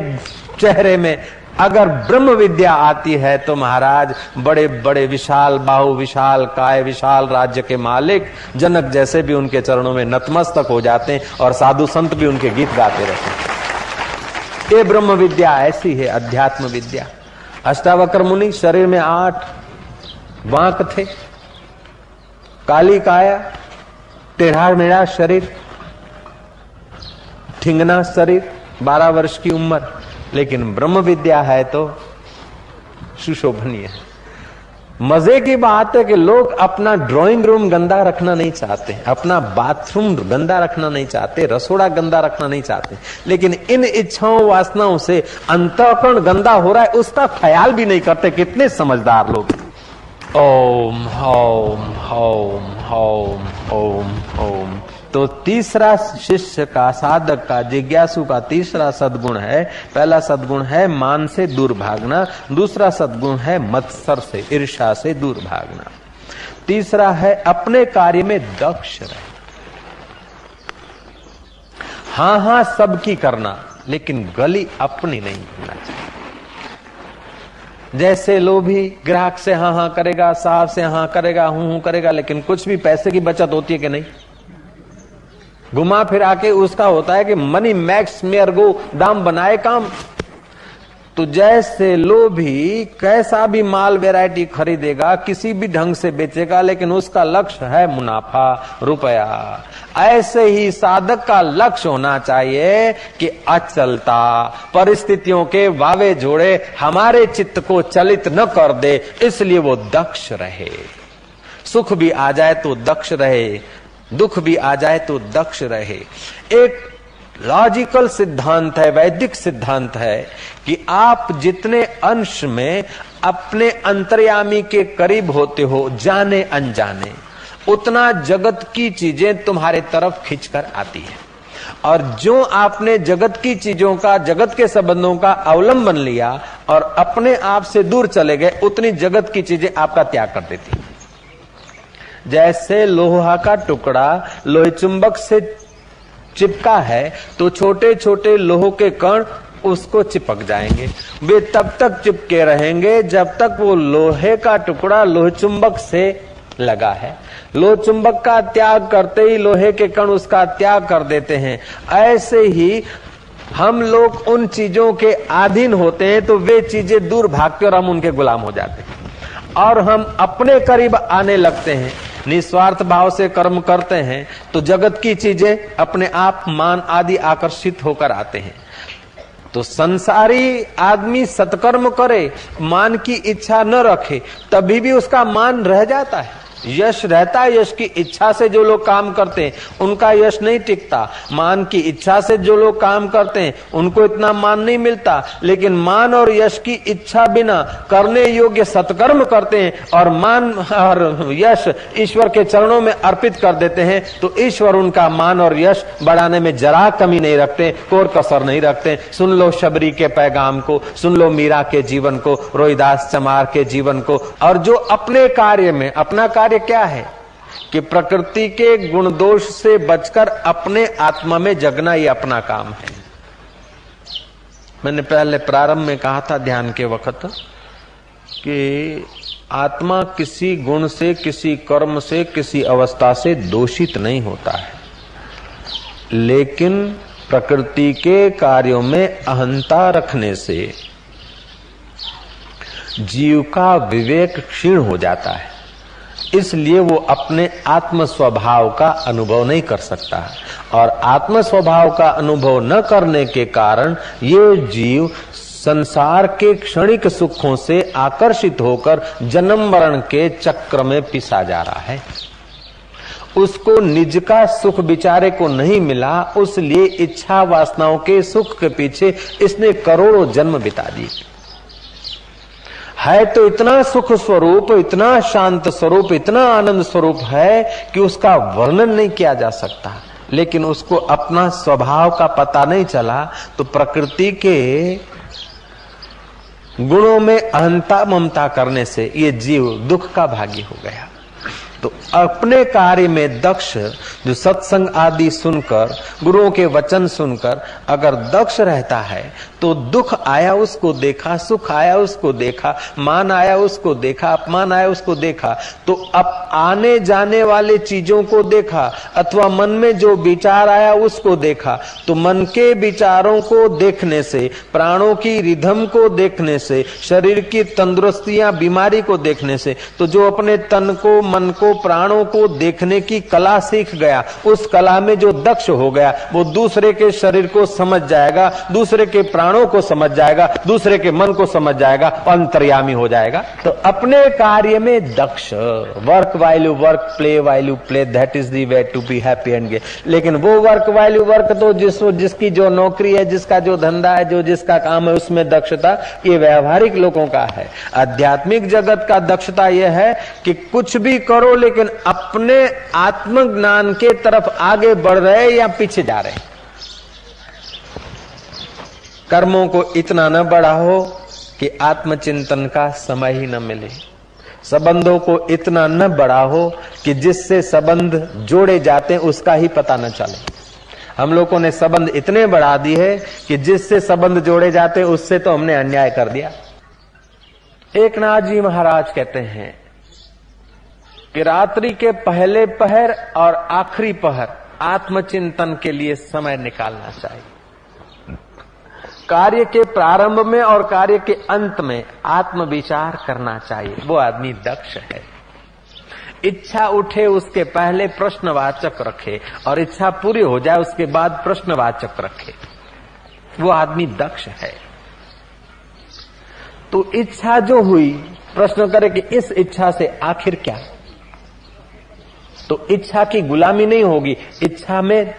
चेहरे में अगर ब्रह्म विद्या आती है तो महाराज बड़े बड़े विशाल, बाहु विशाल, काय विशाल राज्य के मालिक जनक जैसे भी उनके चरणों में नतमस्तक हो जाते हैं और साधु संत भी उनके गीत गाते रहते हैं। ये ब्रह्म विद्या ऐसी है अध्यात्म विद्या अष्टावक्र मुनि शरीर में आठ वांक थे। काली काया टेढ़ा मेढ़ा शरीर, ठिंगना शरीर, बारह वर्ष की उम्र, लेकिन ब्रह्म विद्या है तो सुशोभनीय है। मज़े की बात है कि लोग अपना ड्राइंग रूम गंदा रखना नहीं चाहते, अपना बाथरूम गंदा रखना नहीं चाहते, रसोड़ा गंदा रखना नहीं चाहते, लेकिन इन इच्छाओं, वासनाओं से अंतकरण गंदा हो रहा है, उसका ख्याल भी नहीं करते, कितने समझदार लोग ओम ओम ओम ओम ओम ओम। तो तीसरा शिष्य का, साधक का, जिज्ञासु का तीसरा सदगुण है। पहला सदगुण है मान से दूर भागना, दूसरा सदगुण है मत्सर से ईर्षा से दूर भागना। तीसरा है अपने कार्य में दक्ष रहे। हाँ हाँ सबकी करना, लेकिन गली अपनी नहीं करना चाहिए। जैसे लोभी ग्राहक से हाँ हाँ करेगा, साहब से हाँ करेगा, हूँ हूँ करेगा, लेकिन कुछ भी पैसे की बचत होती है कि नहीं? घुमा फिरा के उसका होता है कि मनी मैक्स मेयर गो दाम बनाए काम। तो जैसे लोभी कैसा भी माल वैरायटी खरीदेगा, किसी भी ढंग से बेचेगा, लेकिन उसका लक्ष्य है मुनाफा, रुपया। ऐसे ही साधक का लक्ष्य होना चाहिए कि अचलता, परिस्थितियों के वावे जोड़े हमारे चित्त को चलित न कर दे, इसलिए वो दक्ष रहे। सुख भी आ जाए तो दक्ष रहे, दुख भी आ जाए तो दक्ष रहे। एक लॉजिकल सिद्धांत है, वैदिक सिद्धांत है कि आप जितने अंश में अपने अंतर्यामी के करीब होते हो, जाने अनजाने, उतना जगत की चीज़ें तुम्हारे तरफ़ खींचकर आती है। और जो आपने जगत की चीज़ों का, जगत के संबंधों का अवलंबन लिया और अपने आप से दूर चले गए, उतनी जगत की चीज़ें आपका त्याग कर देती जैसे लोहा का टुकड़ा लोहे चुंबक से चिपका है तो छोटे छोटे लोहो के कण उसको चिपक जाएँगे। वे तब तक चिपके रहेंगे जब तक वो लोहे का टुकड़ा लोहे चुंबक से लगा है। लोह चुंबक का त्याग करते ही लोहे के कण उसका त्याग कर देते हैं। ऐसे ही हम लोग उन चीज़ों के अधीन होते हैं तो वे चीज़ें दूर भागते और हम उनके गुलाम हो जाते हैं। और हम अपने करीब आने लगते हैं। निस्वार्थ भाव से कर्म करते हैं तो जगत की चीज़ें अपने आप मान आदि आकर्षित होकर आते हैं। तो संसारी आदमी सत्कर्म करे, मान की इच्छा न रखे, तभी भी उसका मान रह जाता है। यश रहता है, यश की इच्छा से जो लोग काम करते हैं, उनका यश नहीं टिकता। मान की इच्छा से जो लोग काम करते हैं, उनको इतना मान नहीं मिलता। लेकिन मान और यश की इच्छा बिना करने योग्य सत्कर्म करते हैं और मान और यश ईश्वर के चरणों में अर्पित कर देते हैं तो ईश्वर उनका मान और यश बढ़ाने में जरा कमी नहीं रखते, कोर कसर नहीं रखते। सुन लो शबरी के पैगाम को, सुन लो मीरा के जीवन को, रोहिदास चमार के जीवन को, और जो अपने कार्य में, अपना कार्य कार्य क्या है? कि प्रकृति के गुण दोष से बचकर अपने आत्मा में जगना ये अपना काम है। मैंने पहले प्रारंभ में कहा था ध्यान के वक्त कि आत्मा किसी गुण से, किसी कर्म से, किसी अवस्था से दोषित नहीं होता है। लेकिन प्रकृति के कार्यों में अहंता रखने से जीव का विवेक क्षीण हो जाता है। इसलिए वो अपने आत्म स्वभाव का अनुभव नहीं कर सकता और आत्म स्वभाव का अनुभव न करने के कारण ये जीव संसार के क्षणिक सुखों से आकर्षित होकर जन्म मरण के चक्र में पिसा जा रहा है। उसको निज का सुख बिचारे को नहीं मिला, उसलिए इच्छा वासनाओं के सुख के पीछे इसने करोड़ों जन्म बिता दिए। है तो इतना सुख स्वरूप, इतना शांत स्वरूप, इतना आनंद स्वरूप है कि उसका वर्णन नहीं किया जा सकता। लेकिन उसको अपना स्वभाव का पता नहीं चला तो प्रकृति के गुणों में अहंता ममता करने से ये जीव दुख का भागी हो गया। तो अपने कार्य में दक्ष जो सत्संग आदि सुनकर, गुरुओं के वचन सुनकर अगर दक्ष रहता है तो दुख आया उसको देखा, सुख आया उसको देखा, मान आया उसको देखा, अपमान आया उसको देखा तो अब आने जाने वाले चीज़ों को देखा, अथवा मन में जो विचार आया उसको देखा तो मन के विचारों को देखने से, प्राणों की रिधम को देखने से, शरीर की तंदुरुस्तियाँ, बीमारी को देखने से तो जो अपने तन को, मन को प्राणों को देखने की कला सीख गया। उस कला में जो दक्ष हो गया, वो दूसरे के शरीर को समझ जाएगा, दूसरे के प्राणों को समझ जाएगा, दूसरे के मन को समझ जाएगा, अंतर्यामी हो जाएगा। तो अपने कार्य में दक्ष work value work play value play that is the way to be happy and gay लेकिन वो वर्क वाइल्यू वर्क तो जिस, जिसकी जो नौकरी है, जिसका जो धंधा है, जो जिसका काम है, उसमें दक्षता, ये व्यवहारिक लोगों का है। आध्यात्मिक जगत का दक्षता यह है कि कुछ भी करो लेकिन अपने आत्मज्ञान के तरफ़ आगे बढ़ रहे या पीछे जा रहे कर्मों को इतना न बढ़ाओ कि आत्मचिंतन का समय ही न मिले। संबंधों को इतना न बढ़ाओ कि जिससे संबंध जोड़े जाते हैं, उसका ही पता न चले। हम लोगों ने संबंध इतने बढ़ा दिए है कि जिससे संबंध जोड़े जाते हैं, उससे तो हमने अन्याय कर दिया। एक नाथ जी महाराज कहते हैं कि रात्रि के पहले पहर और आखिरी पहर, आत्मचिंतन के लिए समय निकालना चाहिए। कार्य के प्रारंभ में और कार्य के अंत में आत्म विचार करना चाहिए। वो आदमी दक्ष है। इच्छा उठे, उसके पहले प्रश्नवाचक रखे और इच्छा पूरी हो जाए, उसके बाद प्रश्नवाचक रखे। वो आदमी दक्ष है। तो इच्छा जो हुई, प्रश्न करे कि इस इच्छा से आखिर क्या? तो इच्छा की गुलामी नहीं होगी, इच्छा में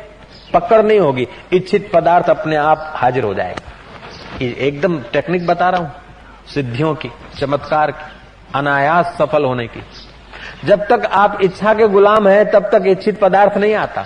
पकड़ नहीं होगी, इच्छित पदार्थ अपने आप हाजिर हो जाएगा। एकदम टेक्निक बता रहा हूँ, सिद्धियों की, चमत्कार की, अनायास सफल होने की। जब तक आप इच्छा के गुलाम हैं, तब तक इच्छित पदार्थ नहीं आता।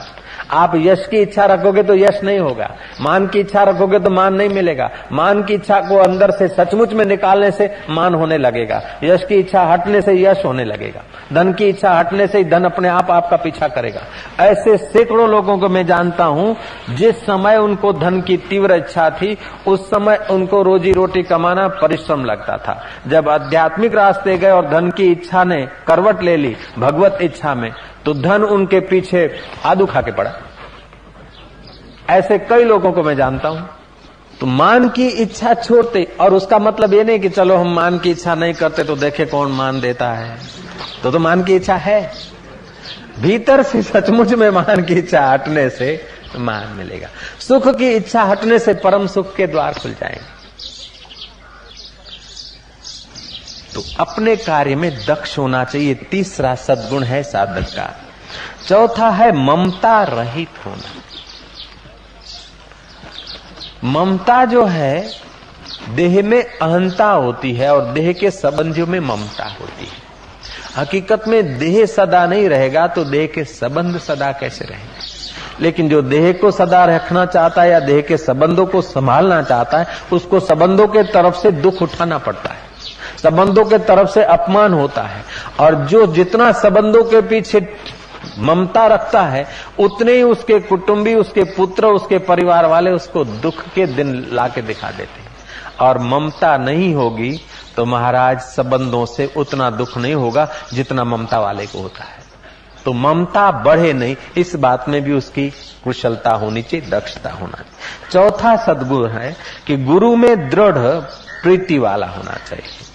आप यश की इच्छा रखोगे तो यश नहीं होगा। मान की इच्छा रखोगे तो मान नहीं मिलेगा। मान की इच्छा को अंदर से सचमुच में निकालने से मान होने लगेगा। यश की इच्छा हटने से यश होने लगेगा। धन की इच्छा हटने से धन अपने आप आपका पीछा करेगा। ऐसे सैकड़ों लोगों को मैं जानता हूँ, जिस समय उनको धन की तीव्र इच्छा थी, उस समय उनको रोजी रोटी कमाना परिश्रम लगता था। जब आध्यात्मिक रास्ते गए और धन की इच्छा ने करवट ले ली, भगवत इच्छा में तो धन उनके पीछे आदू खा के पड़ा। ऐसे कई लोगों को मैं जानता हूँ। तो मान की इच्छा छोड़ते, और उसका मतलब ये नहीं कि चलो हम मान की इच्छा नहीं करते तो देखे कौन मान देता है। तो तो मान की इच्छा है। भीतर से सचमुच में मान की इच्छा हटने से मान मिलेगा। सुख की इच्छा हटने से परम सुख के द्वार खुल जाएँगे। तो अपने कार्य में दक्ष होना चाहिए। तीसरा सद्गुण है साधक का चौथा है ममता रहित होना। ममता जो है, देह में अहंता होती है और देह के संबंधियों में ममता होती है। हकीकत में देह सदा नहीं रहेगा तो देह के संबंध सदा कैसे रहेंगे? लेकिन जो देह को सदा रखना चाहता है या देह के संबंधों को संभालना चाहता है, उसको संबंधों के तरफ़ से दुख उठाना पड़ता है। संबंधों के तरफ़ से अपमान होता है। और जो जितना संबंधों के पीछे ममता रखता है, उतने ही उसके कुटुंबी, उसके पुत्र, उसके परिवार वाले उसको दुख के दिन लाके दिखा देते हैं। और ममता नहीं होगी तो महाराज संबंधों से उतना दुख नहीं होगा जितना ममता वाले को होता है। तो ममता बढ़े नहीं, इस बात में भी उसकी कुशलता होनी चाहिए, दक्षता होना चाहिए। चौथा सदगुण है कि गुरु में दृढ़ प्रीति वाला होना चाहिए।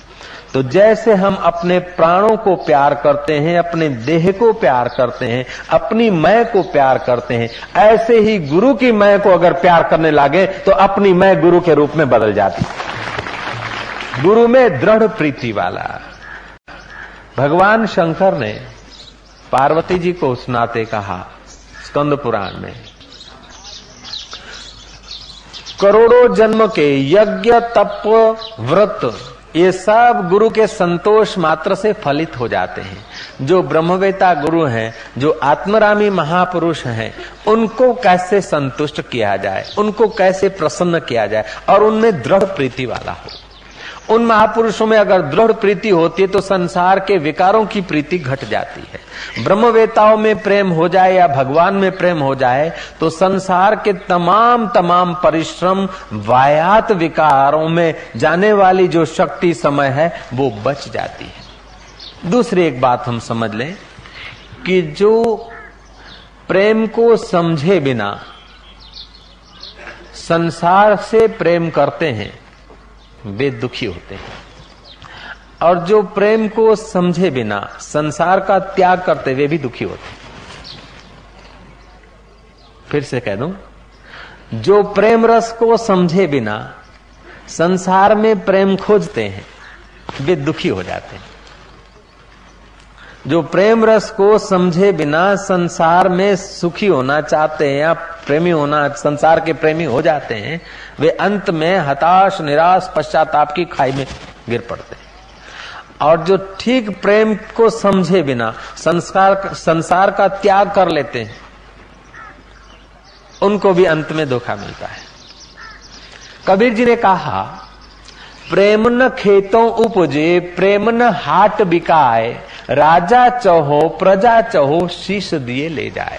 तो जैसे हम अपने प्राणों को प्यार करते हैं, अपने देह को प्यार करते हैं, अपनी मैं को प्यार करते हैं, ऐसे ही गुरु की मैं को अगर प्यार करने लगे तो अपनी मैं गुरु के रूप में बदल जाती। गुरु में दृढ़ प्रीति वाला। भगवान शंकर ने पार्वती जी को सुनाते कहा, स्कंद पुराण में, करोड़ों जन्म के यज्ञ, तप, व्रत ये सब गुरु के संतोष मात्र से फलित हो जाते हैं। जो ब्रह्मवेता गुरु हैं, जो आत्मरामी महापुरुष हैं, उनको कैसे संतुष्ट किया जाए, उनको कैसे प्रसन्न किया जाए, और उनमें दृढ़ प्रीति वाला हो। उन महापुरुषों में अगर दृढ़ प्रीति होती है तो संसार के विकारों की प्रीति घट जाती है। ब्रह्मवेताओं में प्रेम हो जाए या भगवान में प्रेम हो जाए तो संसार के तमाम तमाम परिश्रम, वायात विकारों में जाने वाली जो शक्ति समय है, वो बच जाती है। दूसरी एक बात हम समझ लें कि जो प्रेम को समझे बिना, संसार से प्रेम करते हैं वे दुखी होते हैं। और जो प्रेम को समझे बिना, संसार का त्याग करते हुए भी दुखी होते हैं। फिर से कह दू, जो प्रेम रस को समझे बिना, संसार में प्रेम खोजते हैं, वे दुखी हो जाते हैं। जो प्रेम रस को समझे बिना संसार में सुखी होना चाहते हैं या प्रेमी होना, संसार के प्रेमी हो जाते हैं, वे अंत में हताश, निराश, पश्चाताप की खाई में गिर पड़ते हैं। और जो ठीक प्रेम को समझे बिना संस्कार, संसार का त्याग कर लेते हैं, उनको भी अंत में धोखा मिलता है। कबीर जी ने कहा प्रेम न खेतों उपजे, प्रेम न हाट बिकाए। राजा चहो, प्रजा चहो, शीश दिए ले जाए।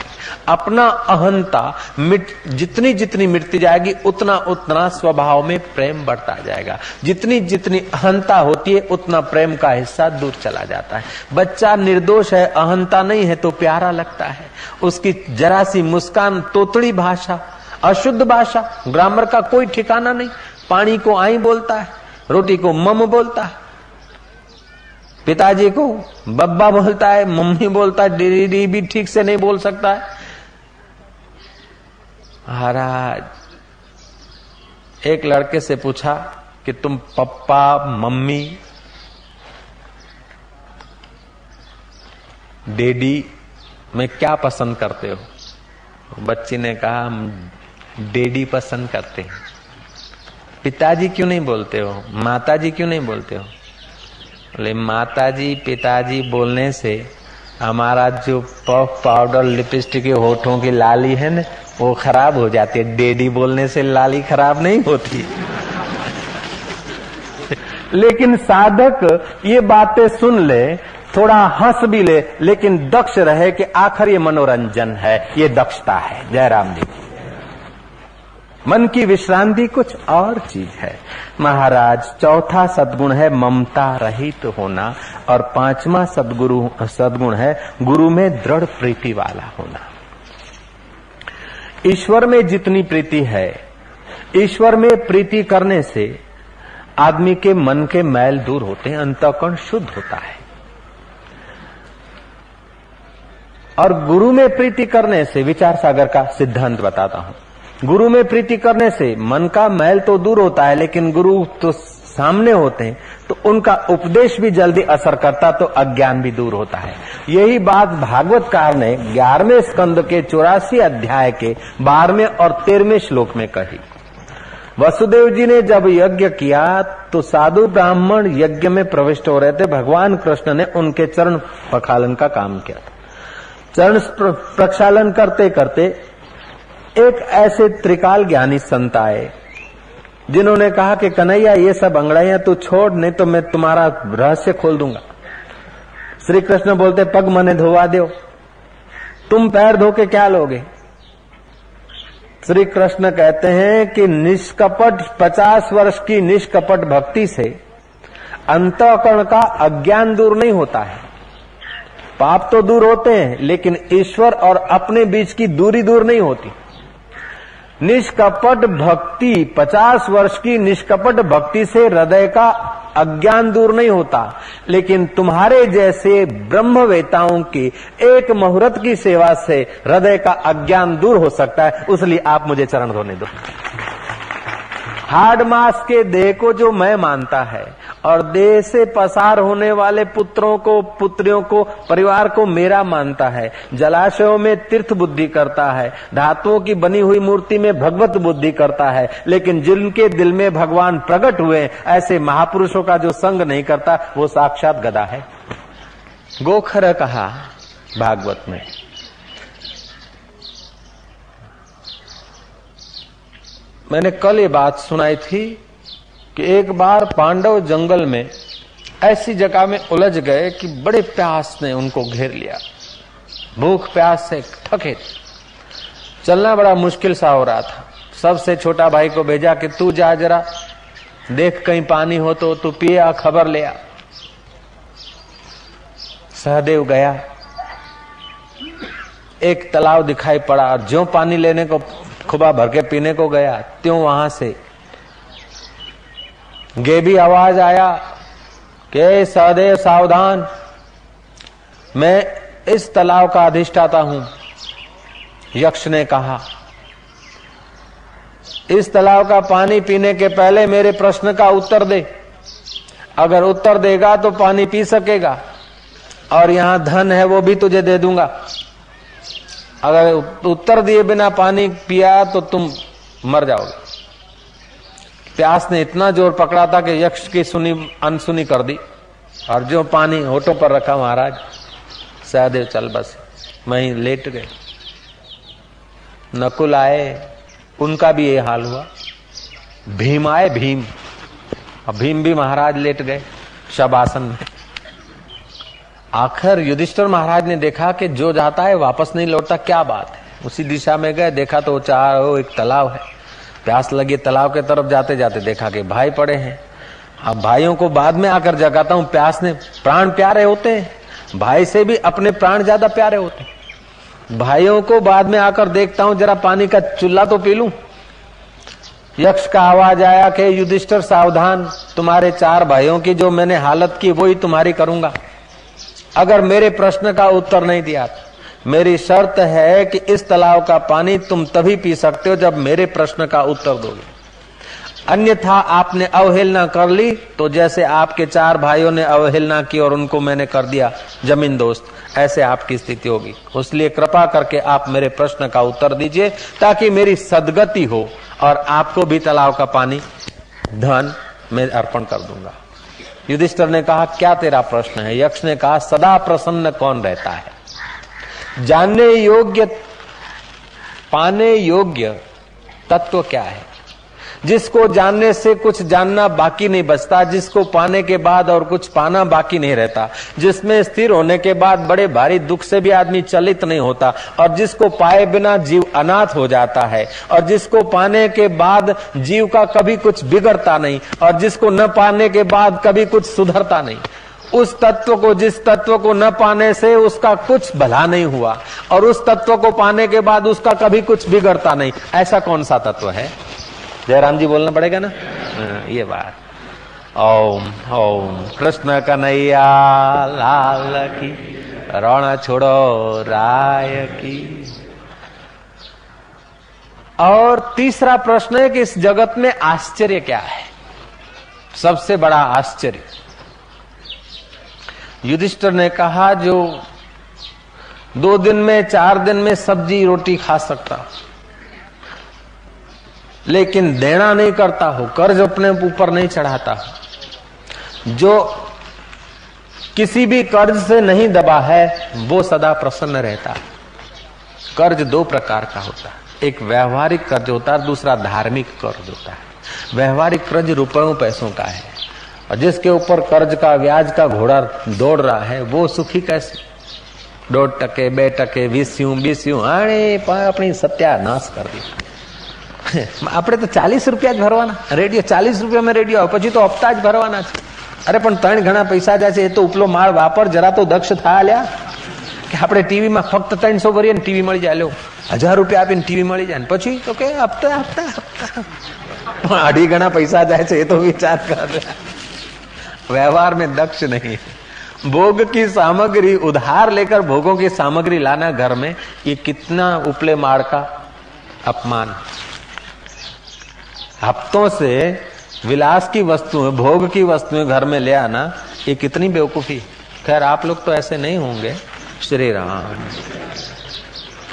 अपना अहंता मिट, जितनी जितनी मिटती जाएगी, उतना उतना स्वभाव में प्रेम बढ़ता जाएगा। जितनी जितनी अहंता होती है, उतना प्रेम का हिस्सा दूर चला जाता है। बच्चा निर्दोष है, अहंता नहीं है तो प्यारा लगता है। उसकी जरा सी मुस्कान, तोतड़ी भाषा, अशुद्ध भाषा, ग्रामर का कोई ठिकाना नहीं। पानी को आई बोलता है। रोटी को मम बोलता है। पिताजी को बब्बा बोलता है, मम्मी बोलता है डी भी ठीक से नहीं बोल सकता है। महाराज, एक लड़के से पूछा कि तुम पप्पा, मम्मी, डेडी में क्या पसंद करते हो? बच्ची ने कहा, हम डेडी पसंद करते हैं। पिताजी क्यों नहीं बोलते हो? माताजी क्यों नहीं बोलते हो? बोले, माताजी, पिताजी बोलने से हमारा जो पफ, पाउडर, लिपस्टिक होठों की लाली है ना, वो खराब हो जाती है। डेडी बोलने से लाली खराब नहीं होती। [laughs] लेकिन साधक ये बातें सुन ले, थोड़ा हंस भी ले, लेकिन दक्ष रहे कि आखिर ये मनोरंजन है, ये दक्षता है। जयराम जी। मन की विश्रांति कुछ और चीज़ है। महाराज, चौथा सदगुण है ममता रहित तो होना और पांचवा सदगुरु, सदगुण है गुरु में दृढ़ प्रीति वाला होना। ईश्वर में जितनी प्रीति है, ईश्वर में प्रीति करने से आदमी के मन के मैल दूर होते हैं, अंतकरण शुद्ध होता है। और गुरु में प्रीति करने से, विचार सागर का सिद्धांत बताता हूँ गुरु में प्रीति करने से मन का मैल तो दूर होता है, लेकिन गुरु तो सामने होते हैं तो उनका उपदेश भी जल्दी असर करता तो अज्ञान भी दूर होता है। यही बात भागवत कार ने ग्यारहवें स्कंद के चौरासी अध्याय के बारहवें और तेरहवें श्लोक में कही। वसुदेव जी ने जब यज्ञ किया तो साधु ब्राह्मण यज्ञ में प्रविष्ट हो रहे थे। भगवान कृष्ण ने उनके चरण प्रक्षालन का काम किया। चरण प्रक्षालन करते करते एक ऐसे त्रिकाल ज्ञानी संत आए, जिन्होंने कहा कि, कन्हैया, ये सब अंगड़ाइयाँ तू छोड़, नहीं तो मैं तुम्हारा रहस्य खोल दूँगा। श्री कृष्ण बोलते, पग मने धोवा दो। तुम पैर धो के क्या लोगे? श्री कृष्ण कहते हैं कि निष्कपट, पचास वर्ष की निष्कपट भक्ति से अंतकरण का अज्ञान दूर नहीं होता है। पाप तो दूर होते हैं, लेकिन ईश्वर और अपने बीच की दूरी दूर नहीं होती। निष्कपट भक्ति, पचास वर्ष की निष्कपट भक्ति से हृदय का अज्ञान दूर नहीं होता। लेकिन तुम्हारे जैसे ब्रह्मवेताओं की एक मुहूर्त की सेवा से हृदय का अज्ञान दूर हो सकता है, उसलिए आप मुझे चरण धोने दो। हार्ड मास के देह को जो मैं मानता है, और देह से पसार होने वाले पुत्रों को, पुत्रियों को, परिवार को मेरा मानता है। जलाशयों में तीर्थ बुद्धि करता है, धातुओं की बनी हुई मूर्ति में भगवत बुद्धि करता है, लेकिन जिनके दिल में भगवान प्रकट हुए ऐसे महापुरुषों का जो संग नहीं करता, वो साक्षात गदा है। गोखर कहा, भागवत में। मैंने कल ये बात सुनाई थी कि एक बार पांडव जंगल में ऐसी जगह में उलझ गए कि बड़े प्यास ने उनको घेर लिया। भूख प्यास से थके चलना बड़ा मुश्किल सा हो रहा था। सबसे छोटा भाई को भेजा कि तू जा जरा, देख कहीं पानी हो तो तू पिया खबर ले आ। सहदेव गया। एक तालाब दिखाई पड़ा और जो पानी लेने को खुबा भर के पीने को गया, त्यों वहाँ से। गे भी आवाज़ आया, के सहदेव सावधान, मैं इस तालाब का अधिष्ठाता हूँ। यक्ष ने कहा, इस तालाब का पानी पीने के पहले मेरे प्रश्न का उत्तर दे। अगर उत्तर देगा तो पानी पी सकेगा, और यहाँ धन है वो भी तुझे दे दूँगा। अगर उत्तर दिए बिना पानी पिया तो तुम मर जाओगे। प्यास ने इतना ज़ोर पकड़ा था कि यक्ष की सुनी, अनसुनी कर दी। और जो पानी होठों पर रखा महाराज, सहदेव चल बस। वहीं लेट गए। नकुल आए, उनका भी ये हाल हुआ। भीम आए, भीम। भीम भी महाराज लेट गए, शबासन में। आखिर युधिष्ठर महाराज ने देखा कि जो जाता है, वापस नहीं लौटता, क्या बात है? उसी दिशा में गए, देखा तो चार हो एक तालाब है। प्यास लगी, तालाब के तरफ़ जाते जाते देखा कि भाई पड़े हैं। अब भाइयों को बाद में आकर जगाता हूँ, प्यास ने प्राण प्यारे होते हैं। भाई से भी अपने प्राण ज़्यादा प्यारे होते हैं। भाइयों को बाद में आकर देखता हूँ, जरा पानी का चूल्हा तो पी लू। यक्ष का आवाज़ आया कि युधिष्ठर, सावधान, तुम्हारे चार भाइयों की जो मैंने हालत की, वही तुम्हारी करूँगा। अगर मेरे प्रश्न का उत्तर नहीं दिया मेरी शर्त है कि इस तालाब का पानी तुम तभी पी सकते हो जब मेरे प्रश्न का उत्तर दोगे। अन्यथा आपने अवहेलना कर ली तो जैसे आपके चार भाइयों ने अवहेलना की और उनको मैंने कर दिया, ज़मीन दोस्त, ऐसे आपकी स्थिति होगी। उसलिए कृपा करके आप मेरे प्रश्न का उत्तर दीजिए, ताकि मेरी सदगति हो और आपको भी तालाब का पानी, धन, मैं अर्पण कर दूँगा। युधिष्ठर ने कहा, क्या तेरा प्रश्न है? यक्ष ने कहा, सदा प्रसन्न कौन रहता है? जानने योग्य, पाने योग्य तत्व क्या है? जिसको जानने से कुछ जानना बाकी नहीं बचता, जिसको पाने के बाद और कुछ पाना बाकी नहीं रहता, जिसमें स्थिर होने के बाद बड़े भारी दुख से भी आदमी चलित नहीं होता, और जिसको पाए बिना जीव अनाथ हो जाता है, और जिसको पाने के बाद जीव का कभी कुछ बिगड़ता नहीं, और जिसको न पाने के बाद कभी कुछ सुधरता नहीं। उस तत्व को, जिस तत्व को न पाने से उसका कुछ भला नहीं हुआ, और उस तत्व को पाने के बाद उसका कभी कुछ बिगड़ता नहीं। ऐसा कौन सा तत्व है? जयराम जी बोलना पड़ेगा ना? हाँ, ये बात। ओम ओम कृष्ण कन्हैया लाल की रण छोड़ो राय की। और तीसरा प्रश्न है कि इस जगत में आश्चर्य क्या है? सबसे बड़ा आश्चर्य। युधिष्ठर ने कहा जो दो दिन में चार दिन में सब्ज़ी रोटी खा सकता लेकिन देना नहीं करता हो कर्ज अपने ऊपर नहीं चढ़ाता हो जो किसी भी कर्ज से नहीं दबा है वो सदा प्रसन्न रहता है कर्ज दो प्रकार का होता है एक व्यवहारिक कर्ज होता है दूसरा धार्मिक कर्ज होता है व्यवहारिक कर्ज रुपयों पैसों का है और जिसके ऊपर कर्ज का ब्याज का घोड़ा दौड़ रहा है वो सुखी कैसे दो टके बे टके વીસ્યું બીસ્યું આણે अपनी सत्यानाश कर दिया આપણે તો ચાલીસ રૂપિયા જ ભરવાના રેડિયો ચાલીસ રૂપિયામાં રેડિયો આવે પછી તો હપ્તા જ ભરવાના છે અરે પણ ત્રણ ઘણા પૈસા જાય છે એ તો ઉપલો માળ વાપર જરા તો દક્ષ થયા લ્યા કે આપણે ટીવીમાં ફક્ત ત્રણસો ભરીએ ને ટીવી મળી જાય લો હજાર રૂપિયા આપીને ટીવી મળી જાય પછી તો કે હપ્તા હપ્તા હપ્તા અઢી ઘણા પૈસા જાય છે એ તો વિચાર કરે व्यवहार में दक्ष नहीं भोग की सामग्री उधार लेकर भोगों की सामग्री लाना घर में ये कितना उपले मार का अपमान हफ्तों से विलास की वस्तुएं भोग की वस्तुएं घर में ले आना ये कितनी बेवकूफी खैर आप लोग तो ऐसे नहीं होंगे श्री राम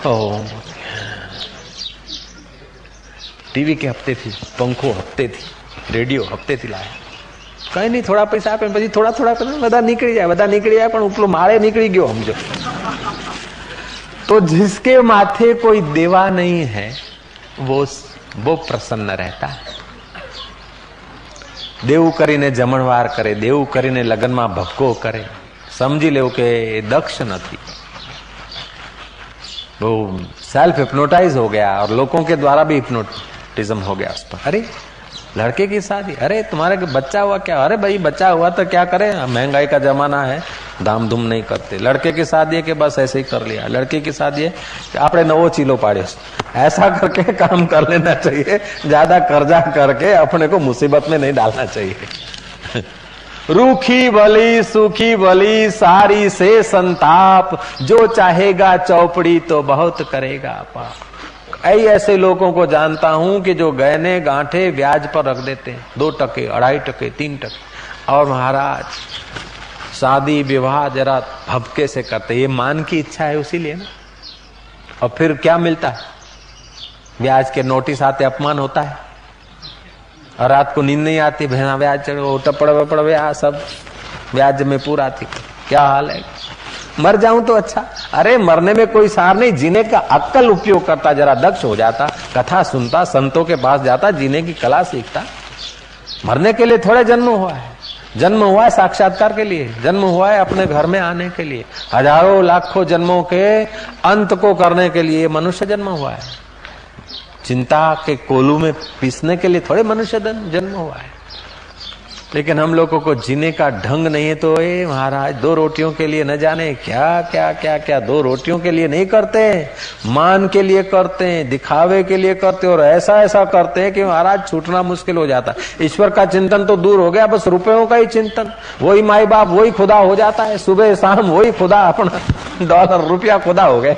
ओ ટીવી કે હપ્તે થી પંખો હપ્તે થી રેડિયો હપ્તે થી લાયા કઈ નહીં થોડા પૈસા આપે પછી થોડા થોડા કરે બધા નીકળી જાય બધા નીકળી જાય પણ ઉપલો માળે નીકળી ગયો સમજો तो जिसके माथे कोई देवा नहीं है वो वो प्रसन्न रहता है દેવું કરીને જમણવાર કરે દેવું કરીને લગ્નમાં ભપકો કરે સમજી લેવું કે દક્ષ નથી वो सेल्फ हिप्नोटाइज हो गया और लोगों के द्वारा भी हिप्नोटिज्म हो गया उस पर अरे लड़के की शादी? अरे, तुम्हारे बच्चा हुआ क्या? अरे भाई, बच्चा हुआ तो क्या करे? महँगाई का जमाना है धाम धूम नहीं करते। लड़के की शादी है कि बस ऐसे ही कर लिया? लड़के की शादी है आपने नवो चीलो पाड़े। ऐसा करके [laughs] काम कर लेना चाहिए। ज़्यादा कर्जा करके अपने को मुसीबत में नहीं डालना चाहिए। [laughs] रूखी बली सूखी बली सारी से संताप। जो चाहेगा चौपड़ी तो बहुत करेगा पाप। ऐ ऐसे लोगों को जानता हूँ कि जो गहने, गांठे ब्याज पर रख देते हैं। दो टके, अढ़ाई टके, तीन टके। और महाराज, शादी, विवाह जरा भपके से करते ये मान की इच्छा है उसी ना। और फिर क्या मिलता है? ब्याज के नोटिस आते, अपमान होता है। और रात को नींद नहीं आती भैया ब्याज चढ़ो टपड़ वपड़ सब। ब्याज में पूरा थी। क्या हाल है? मर जाऊँ तो अच्छा। अरे, मरने में कोई सार नहीं, जीने का अक्कल उपयोग करता, जरा दक्ष हो जाता, कथा सुनता, संतों के पास जाता, जीने की कला सीखता। मरने के लिए थोड़े जन्म हुआ है। जन्म हुआ है साक्षात्कार के लिए, जन्म हुआ है अपने घर में आने के लिए। हज़ारों, लाखों जन्मों के अंत को करने के लिए मनुष्य जन्म हुआ है। चिंता के कोलू में पीसने के लिए थोड़े मनुष्य जन्म हुआ है। लेकिन हम लोगों को जीने का ढंग नहीं है तो ये महाराज, दो रोटियों के लिए न जाने, क्या क्या क्या क्या, दो रोटियों के लिए नहीं करते? मान के लिए करते हैं दिखावे के लिए करते और ऐसा ऐसा करते हैं कि महाराज, छूटना मुश्किल हो जाता। है ईश्वर का चिंतन तो दूर हो गया, बस रुपयों का ही चिंतन। वही माई बाप वही खुदा हो जाता है सुबह शाम वही खुदा, अपना डॉलर रुपया खुदा हो गया।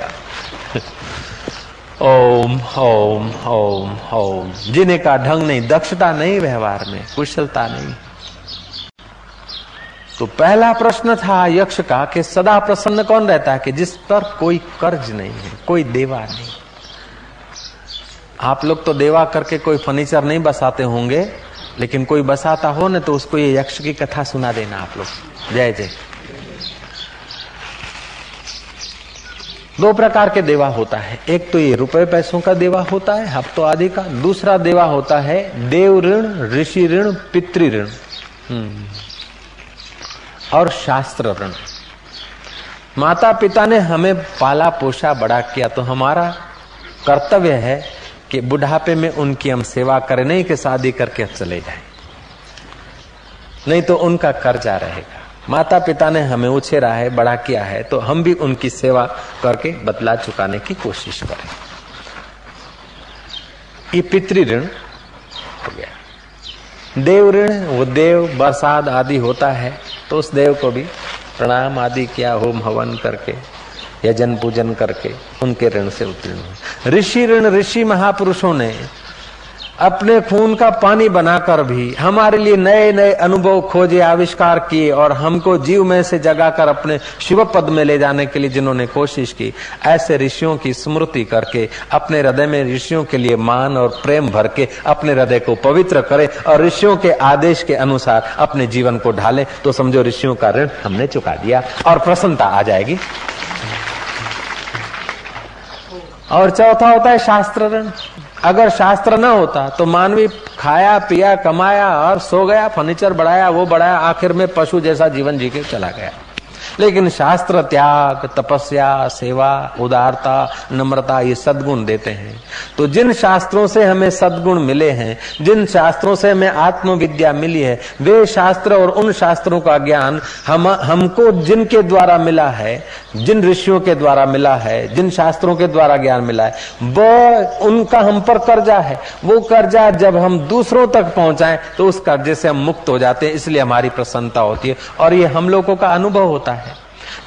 ओम ओम ओम ओम। जीने का ढंग नहीं, दक्षता नहीं व्यवहार में, कुशलता नहीं। तो पहला प्रश्न था यक्ष का कि सदा प्रसन्न कौन रहता है कि जिस पर कोई कर्ज नहीं है, कोई देवा नहीं। आप लोग तो देवा करके कोई फर्नीचर नहीं बसाते होंगे, लेकिन कोई बसाता हो ना तो उसको ये यक्ष की कथा सुना देना आप लोग। जय जय। दो प्रकार के देवा होता है। एक तो ये रुपए पैसों का देवा होता है हफ्तो आदि का। दूसरा देवा होता है देव ऋण ऋषि ऋण पितृ ऋण हम्म। और शास्त्र ऋण माता पिता ने हमें पाला पोषा बड़ा किया तो हमारा कर्तव्य है कि बुढ़ापे में उनकी हम सेवा करें, नहीं कि शादी करके चले जाए। नहीं तो उनका कर्जा रहेगा। माता पिता ने हमें उछेरा है, बड़ा किया है तो हम भी उनकी सेवा करके बदला चुकाने की कोशिश करें। ये ऋण हो गया। देव ऋण, वो देव, बरसात आदि होता है। तो उस देव को भी प्रणाम आदि किया, होम हवन करके, यजन पूजन करके, उनके ऋण से उत्तीर्ण ऋषि ऋण ऋषि महापुरुषों ने अपने खून का पानी बनाकर भी हमारे लिए नए नए अनुभव खोजे, आविष्कार किए और हमको जीव में से जगाकर अपने शिव पद में ले जाने के लिए जिन्होंने कोशिश की, ऐसे ऋषियों की स्मृति करके, अपने हृदय में ऋषियों के लिए मान और प्रेम भर के अपने हृदय को पवित्र करे और ऋषियों के आदेश के अनुसार अपने जीवन को ढाले तो समझो ऋषियों का ऋण हमने चुका दिया और प्रसन्नता आ जाएगी। और चौथा होता है शास्त्र ऋण। अगर शास्त्र न होता तो मानवी खाया, पिया, कमाया और सो गया, फर्नीचर बढ़ाया, वो बढ़ाया, आखिर में पशु जैसा जीवन जी के चला गया। लेकिन शास्त्र, त्याग, तपस्या, सेवा, उदारता, नम्रता, ये सदगुण देते हैं। तो जिन शास्त्रों से हमें सदगुण मिले हैं, जिन शास्त्रों से हमें आत्मविद्या मिली है, वे शास्त्र और उन शास्त्रों का ज्ञान हम, हमको जिनके द्वारा मिला है, जिन ऋषियों के द्वारा मिला है, जिन शास्त्रों के द्वारा ज्ञान मिला है, वो उनका हम पर कर्जा है। वो कर्जा जब हम दूसरों तक पहुंचाएँ तो उस कर्जे से हम मुक्त हो जाते हैं, इसलिए हमारी प्रसन्नता होती है। और ये हम लोगों का अनुभव होता है।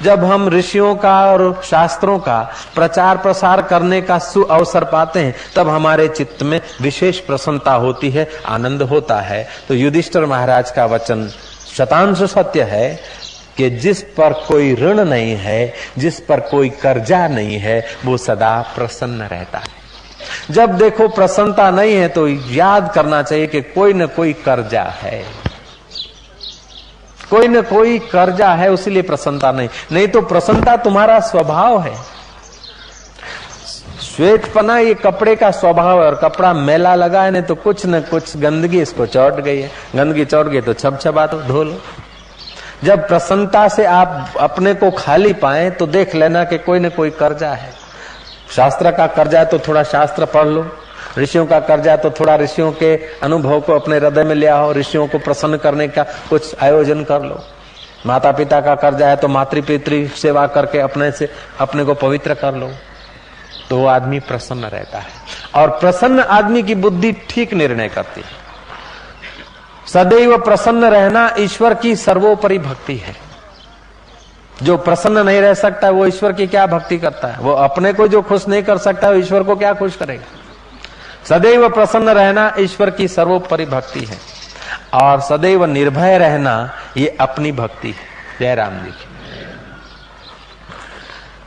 जब हम ऋषियों का और शास्त्रों का प्रचार प्रसार करने का सु अवसर पाते हैं, तब हमारे चित्त में विशेष प्रसन्नता होती है, आनंद होता है। तो युधिष्ठर महाराज का वचन शतांश सत्य है कि जिस पर कोई ऋण नहीं है, जिस पर कोई कर्जा नहीं है, वो सदा प्रसन्न रहता है। जब देखो प्रसन्नता नहीं है तो याद करना चाहिए कि कोई न कोई कर्जा है। कोई न कोई कर्जा है उसलिए प्रसन्नता नहीं। नहीं तो प्रसन्नता तुम्हारा स्वभाव है। श्वेतपना ये कपड़े का स्वभाव है और कपड़ा मेला लगा है, नहीं तो कुछ न कुछ गंदगी इसको चौट गई है। गंदगी चौट गई तो छप छपा तो धो लो। जब प्रसन्नता से आप अपने को खाली पाए तो देख लेना कि कोई न कोई कर्जा है। शास्त्र का कर्जा है तो थोड़ा शास्त्र पढ़ लो। ऋषियों का कर्जा है तो थोड़ा ऋषियों के अनुभव को अपने हृदय में ले आओ, ऋषियों को प्रसन्न करने का कुछ आयोजन कर लो। माता पिता का कर्जा है तो मातृ पितृ सेवा करके अपने से, अपने को पवित्र कर लो। तो वो आदमी प्रसन्न रहता है। और प्रसन्न आदमी की बुद्धि ठीक निर्णय करती है। सदैव प्रसन्न रहना ईश्वर की सर्वोपरि भक्ति है। जो प्रसन्न नहीं रह सकता, वो ईश्वर की क्या भक्ति करता है? वो अपने को जो खुश नहीं कर सकता, वो ईश्वर को क्या खुश करेगा? सदैव प्रसन्न रहना ईश्वर की सर्वोपरि भक्ति है। और सदैव निर्भय रहना ये अपनी भक्ति है। जय राम जी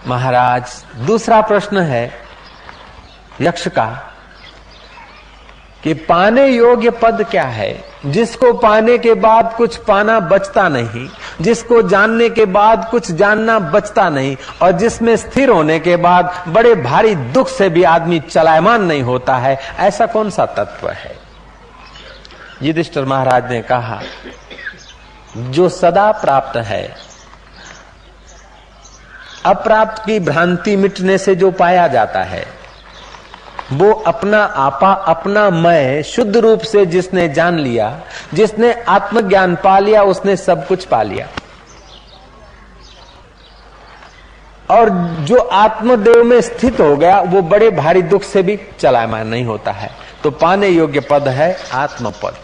महाराज, दूसरा प्रश्न है यक्ष का। कि पाने योग्य पद क्या है? जिसको पाने के बाद कुछ पाना बचता नहीं, जिसको जानने के बाद कुछ जानना बचता नहीं, और जिसमें स्थिर होने के बाद बड़े भारी दुख से भी आदमी चलायमान नहीं होता है, ऐसा कौन सा तत्व है? युधिष्ठर महाराज ने कहा, जो सदा प्राप्त है, अप्राप्त की भ्रांति मिटने से जो पाया जाता है वो अपना आपा, अपना मैं शुद्ध रूप से जिसने जान लिया, जिसने आत्मज्ञान पा लिया, उसने सब कुछ पा लिया। और जो आत्मदेव में स्थित हो गया, वो बड़े भारी दुख से भी चलायमान नहीं होता है। तो पाने योग्य पद है आत्म पद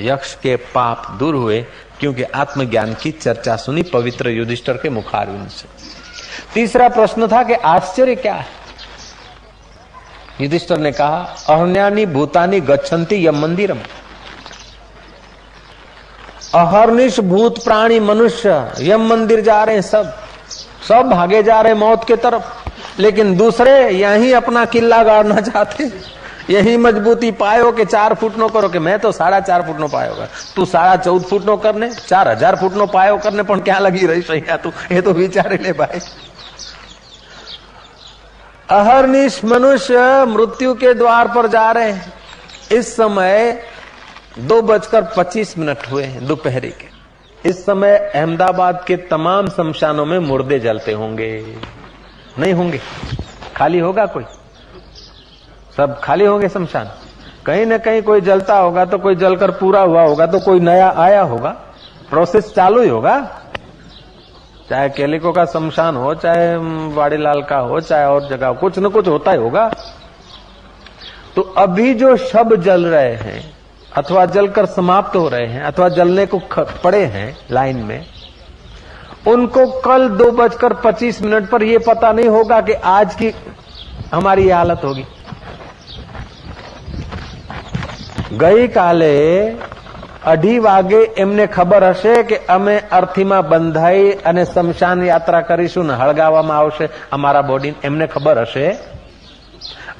यक्ष के पाप दूर हुए, क्योंकि आत्मज्ञान की चर्चा सुनी पवित्र युधिष्ठर के मुखारविंद से तीसरा प्रश्न था कि आश्चर्य क्या है? युधिष्ठर ने कहा, अहन्यानी भूतानी गच्छन्ति यम मंदिरम। अहर्निश भूत प्राणी मनुष्य, यम मंदिर जा रहे हैं सब। सब भागे जा रहे मौत के तरफ़। लेकिन दूसरे यही अपना किला गाड़ना चाहते यही मजबूती पायो के चार फुट नो करो कि मैं तो साढ़ा चार फुट नो पायोगा तू साढ़ा चौदह फुट नो करने, चार हज़ार फुट नो पायो करने, पर क्या लगी रही सही तू? ये तो विचारे ले भाई। अहरनिश मनुष्य मृत्यु के द्वार पर जा रहे हैं। इस समय दो बजकर पच्चीस मिनट हुए हैं दोपहरी के। इस समय अहमदाबाद के तमाम शमशानों में मुर्दे जलते होंगे। नहीं होंगे। खाली होगा कोई? सब खाली होंगे शमशान? कहीं ना कहीं कोई जलता होगा तो कोई जलकर पूरा हुआ होगा तो कोई नया आया होगा? प्रोसेस चालू ही होगा? चाहे केलिको का शमशान हो, चाहे वाड़ीलाल का हो, चाहे और जगह कुछ न कुछ होता ही होगा। तो अभी जो शब जल रहे हैं, अथवा जलकर समाप्त हो रहे हैं, अथवा जलने को पड़े हैं लाइन में, उनको कल दो बजकर पच्चीस मिनट पर यह पता नहीं होगा कि आज की हमारी हालत होगी। गई काले અઢી વાગે એમને ખબર હશે કે અમે અર્થીમાં બંધાઈ અને શમશાન યાત્રા કરીશું ને હળગાવવામાં આવશે અમારા બોડી એમને ખબર હશે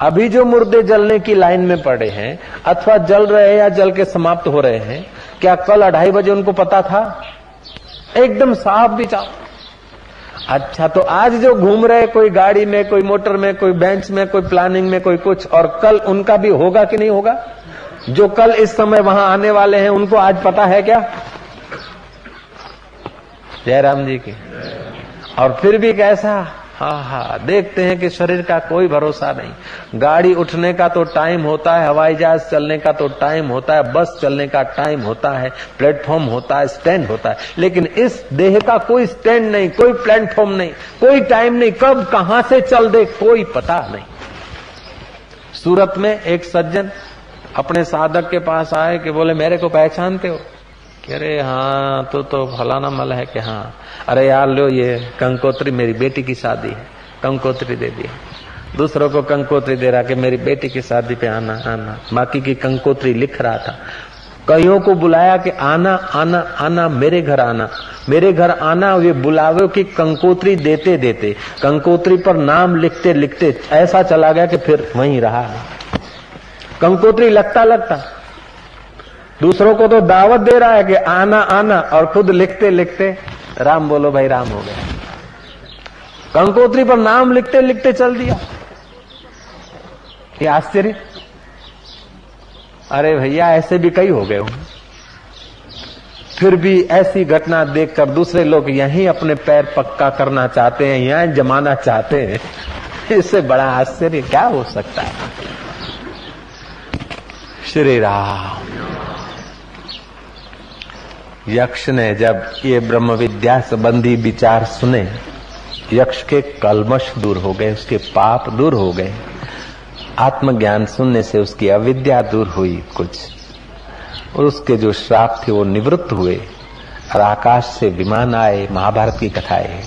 अभी जो मुर्दे जलने की लाइन में पड़े हैं अथवा जल रहे हैं या जल के समाप्त हो रहे हैं क्या कल अढ़ाई बजे उनको पता था एकदम साफ विचार अच्छा तो आज जो घूम रहे कोई गाड़ी में कोई मोटर में कोई बेंच में कोई प्लानिंग में कोई कुछ और कल उनका भी होगा कि नहीं होगा जो कल इस समय वहाँ आने वाले हैं, उनको आज पता है क्या? जयराम जी की। और फिर भी कैसा? हा हा, देखते हैं कि शरीर का कोई भरोसा नहीं। गाड़ी उठने का तो टाइम होता है, हवाई जहाज़ चलने का तो टाइम होता है, बस चलने का टाइम होता है, प्लेटफॉर्म होता है, स्टैंड होता है। लेकिन इस देह का कोई स्टैंड नहीं, कोई प्लेटफॉर्म नहीं, कोई टाइम नहीं, कब कहाँ से चल दे, कोई पता नहीं। सूरत में एक सज्जन अपने साधक के पास आए कि बोले, मेरे को पहचानते हो? अरे हाँ तो तो फलाना मल है कि हाँ। अरे यार, लो ये कंकोत्री, मेरी बेटी की शादी है। कंकोत्री दे दी। दूसरों को कंकोत्री दे रहा कि मेरी बेटी की शादी पे आना आना। बाकी की कंकोत्री लिख रहा था। कईयों को बुलाया कि आना आना आना, मेरे घर आना। मेरे घर आना, वे बुलावे की कंकोत्री देते देते। कंकोत्री पर नाम लिखते लिखते ऐसा चला गया कि फिर वहीं रहा। कंकोत्री लगता लगता। दूसरों को तो दावत दे रहा है कि आना आना, और खुद लिखते लिखते, राम बोलो भाई, राम हो गया। कंकोत्री पर नाम लिखते लिखते चल दिया। आश्चर्य? अरे भैया, ऐसे भी कई हो गए हो फिर भी ऐसी घटना देखकर दूसरे लोग यहीं अपने पैर पक्का करना चाहते हैं, यहाँ जमाना चाहते हैं। इससे बड़ा आश्चर्य क्या हो सकता है? श्री राम। यक्ष ने जब ये ब्रह्म विद्या संबंधी विचार सुने, यक्ष के कलमश दूर हो गए, उसके पाप दूर हो गए। आत्मज्ञान सुनने से उसकी अविद्या दूर हुई कुछ। और उसके जो श्राप थे वो निवृत्त हुए और आकाश से विमान आए, महाभारत की कथाएँ।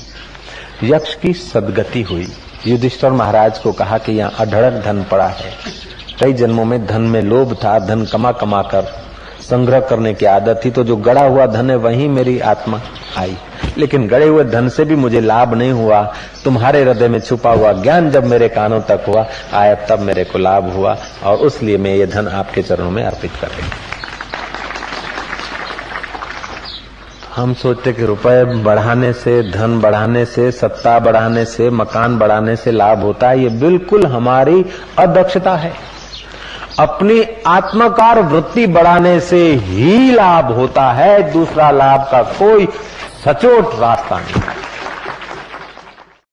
यक्ष की सदगति हुई। युधिष्ठर महाराज को कहा कि यहाँ अढड़क धन पड़ा है। कई जन्मों में धन में लोभ था, धन कमा कमा कर संग्रह करने की आदत थी तो जो गड़ा हुआ धन है, वही मेरी आत्मा आई। लेकिन गड़े हुए धन से भी मुझे लाभ नहीं हुआ। तुम्हारे हृदय में छुपा हुआ ज्ञान जब मेरे कानों तक हुआ, आया तब मेरे को लाभ हुआ, और उसलिए मैं ये धन आपके चरणों में अर्पित कर रही हम सोचते कि रुपए बढ़ाने से, धन बढ़ाने से, सत्ता बढ़ाने से, मकान बढ़ाने से लाभ होता है, ये बिल्कुल हमारी अदक्षता है। अपनी आत्मकार वृत्ति बढ़ाने से ही लाभ होता है, दूसरा लाभ का कोई सचोट रास्ता नहीं।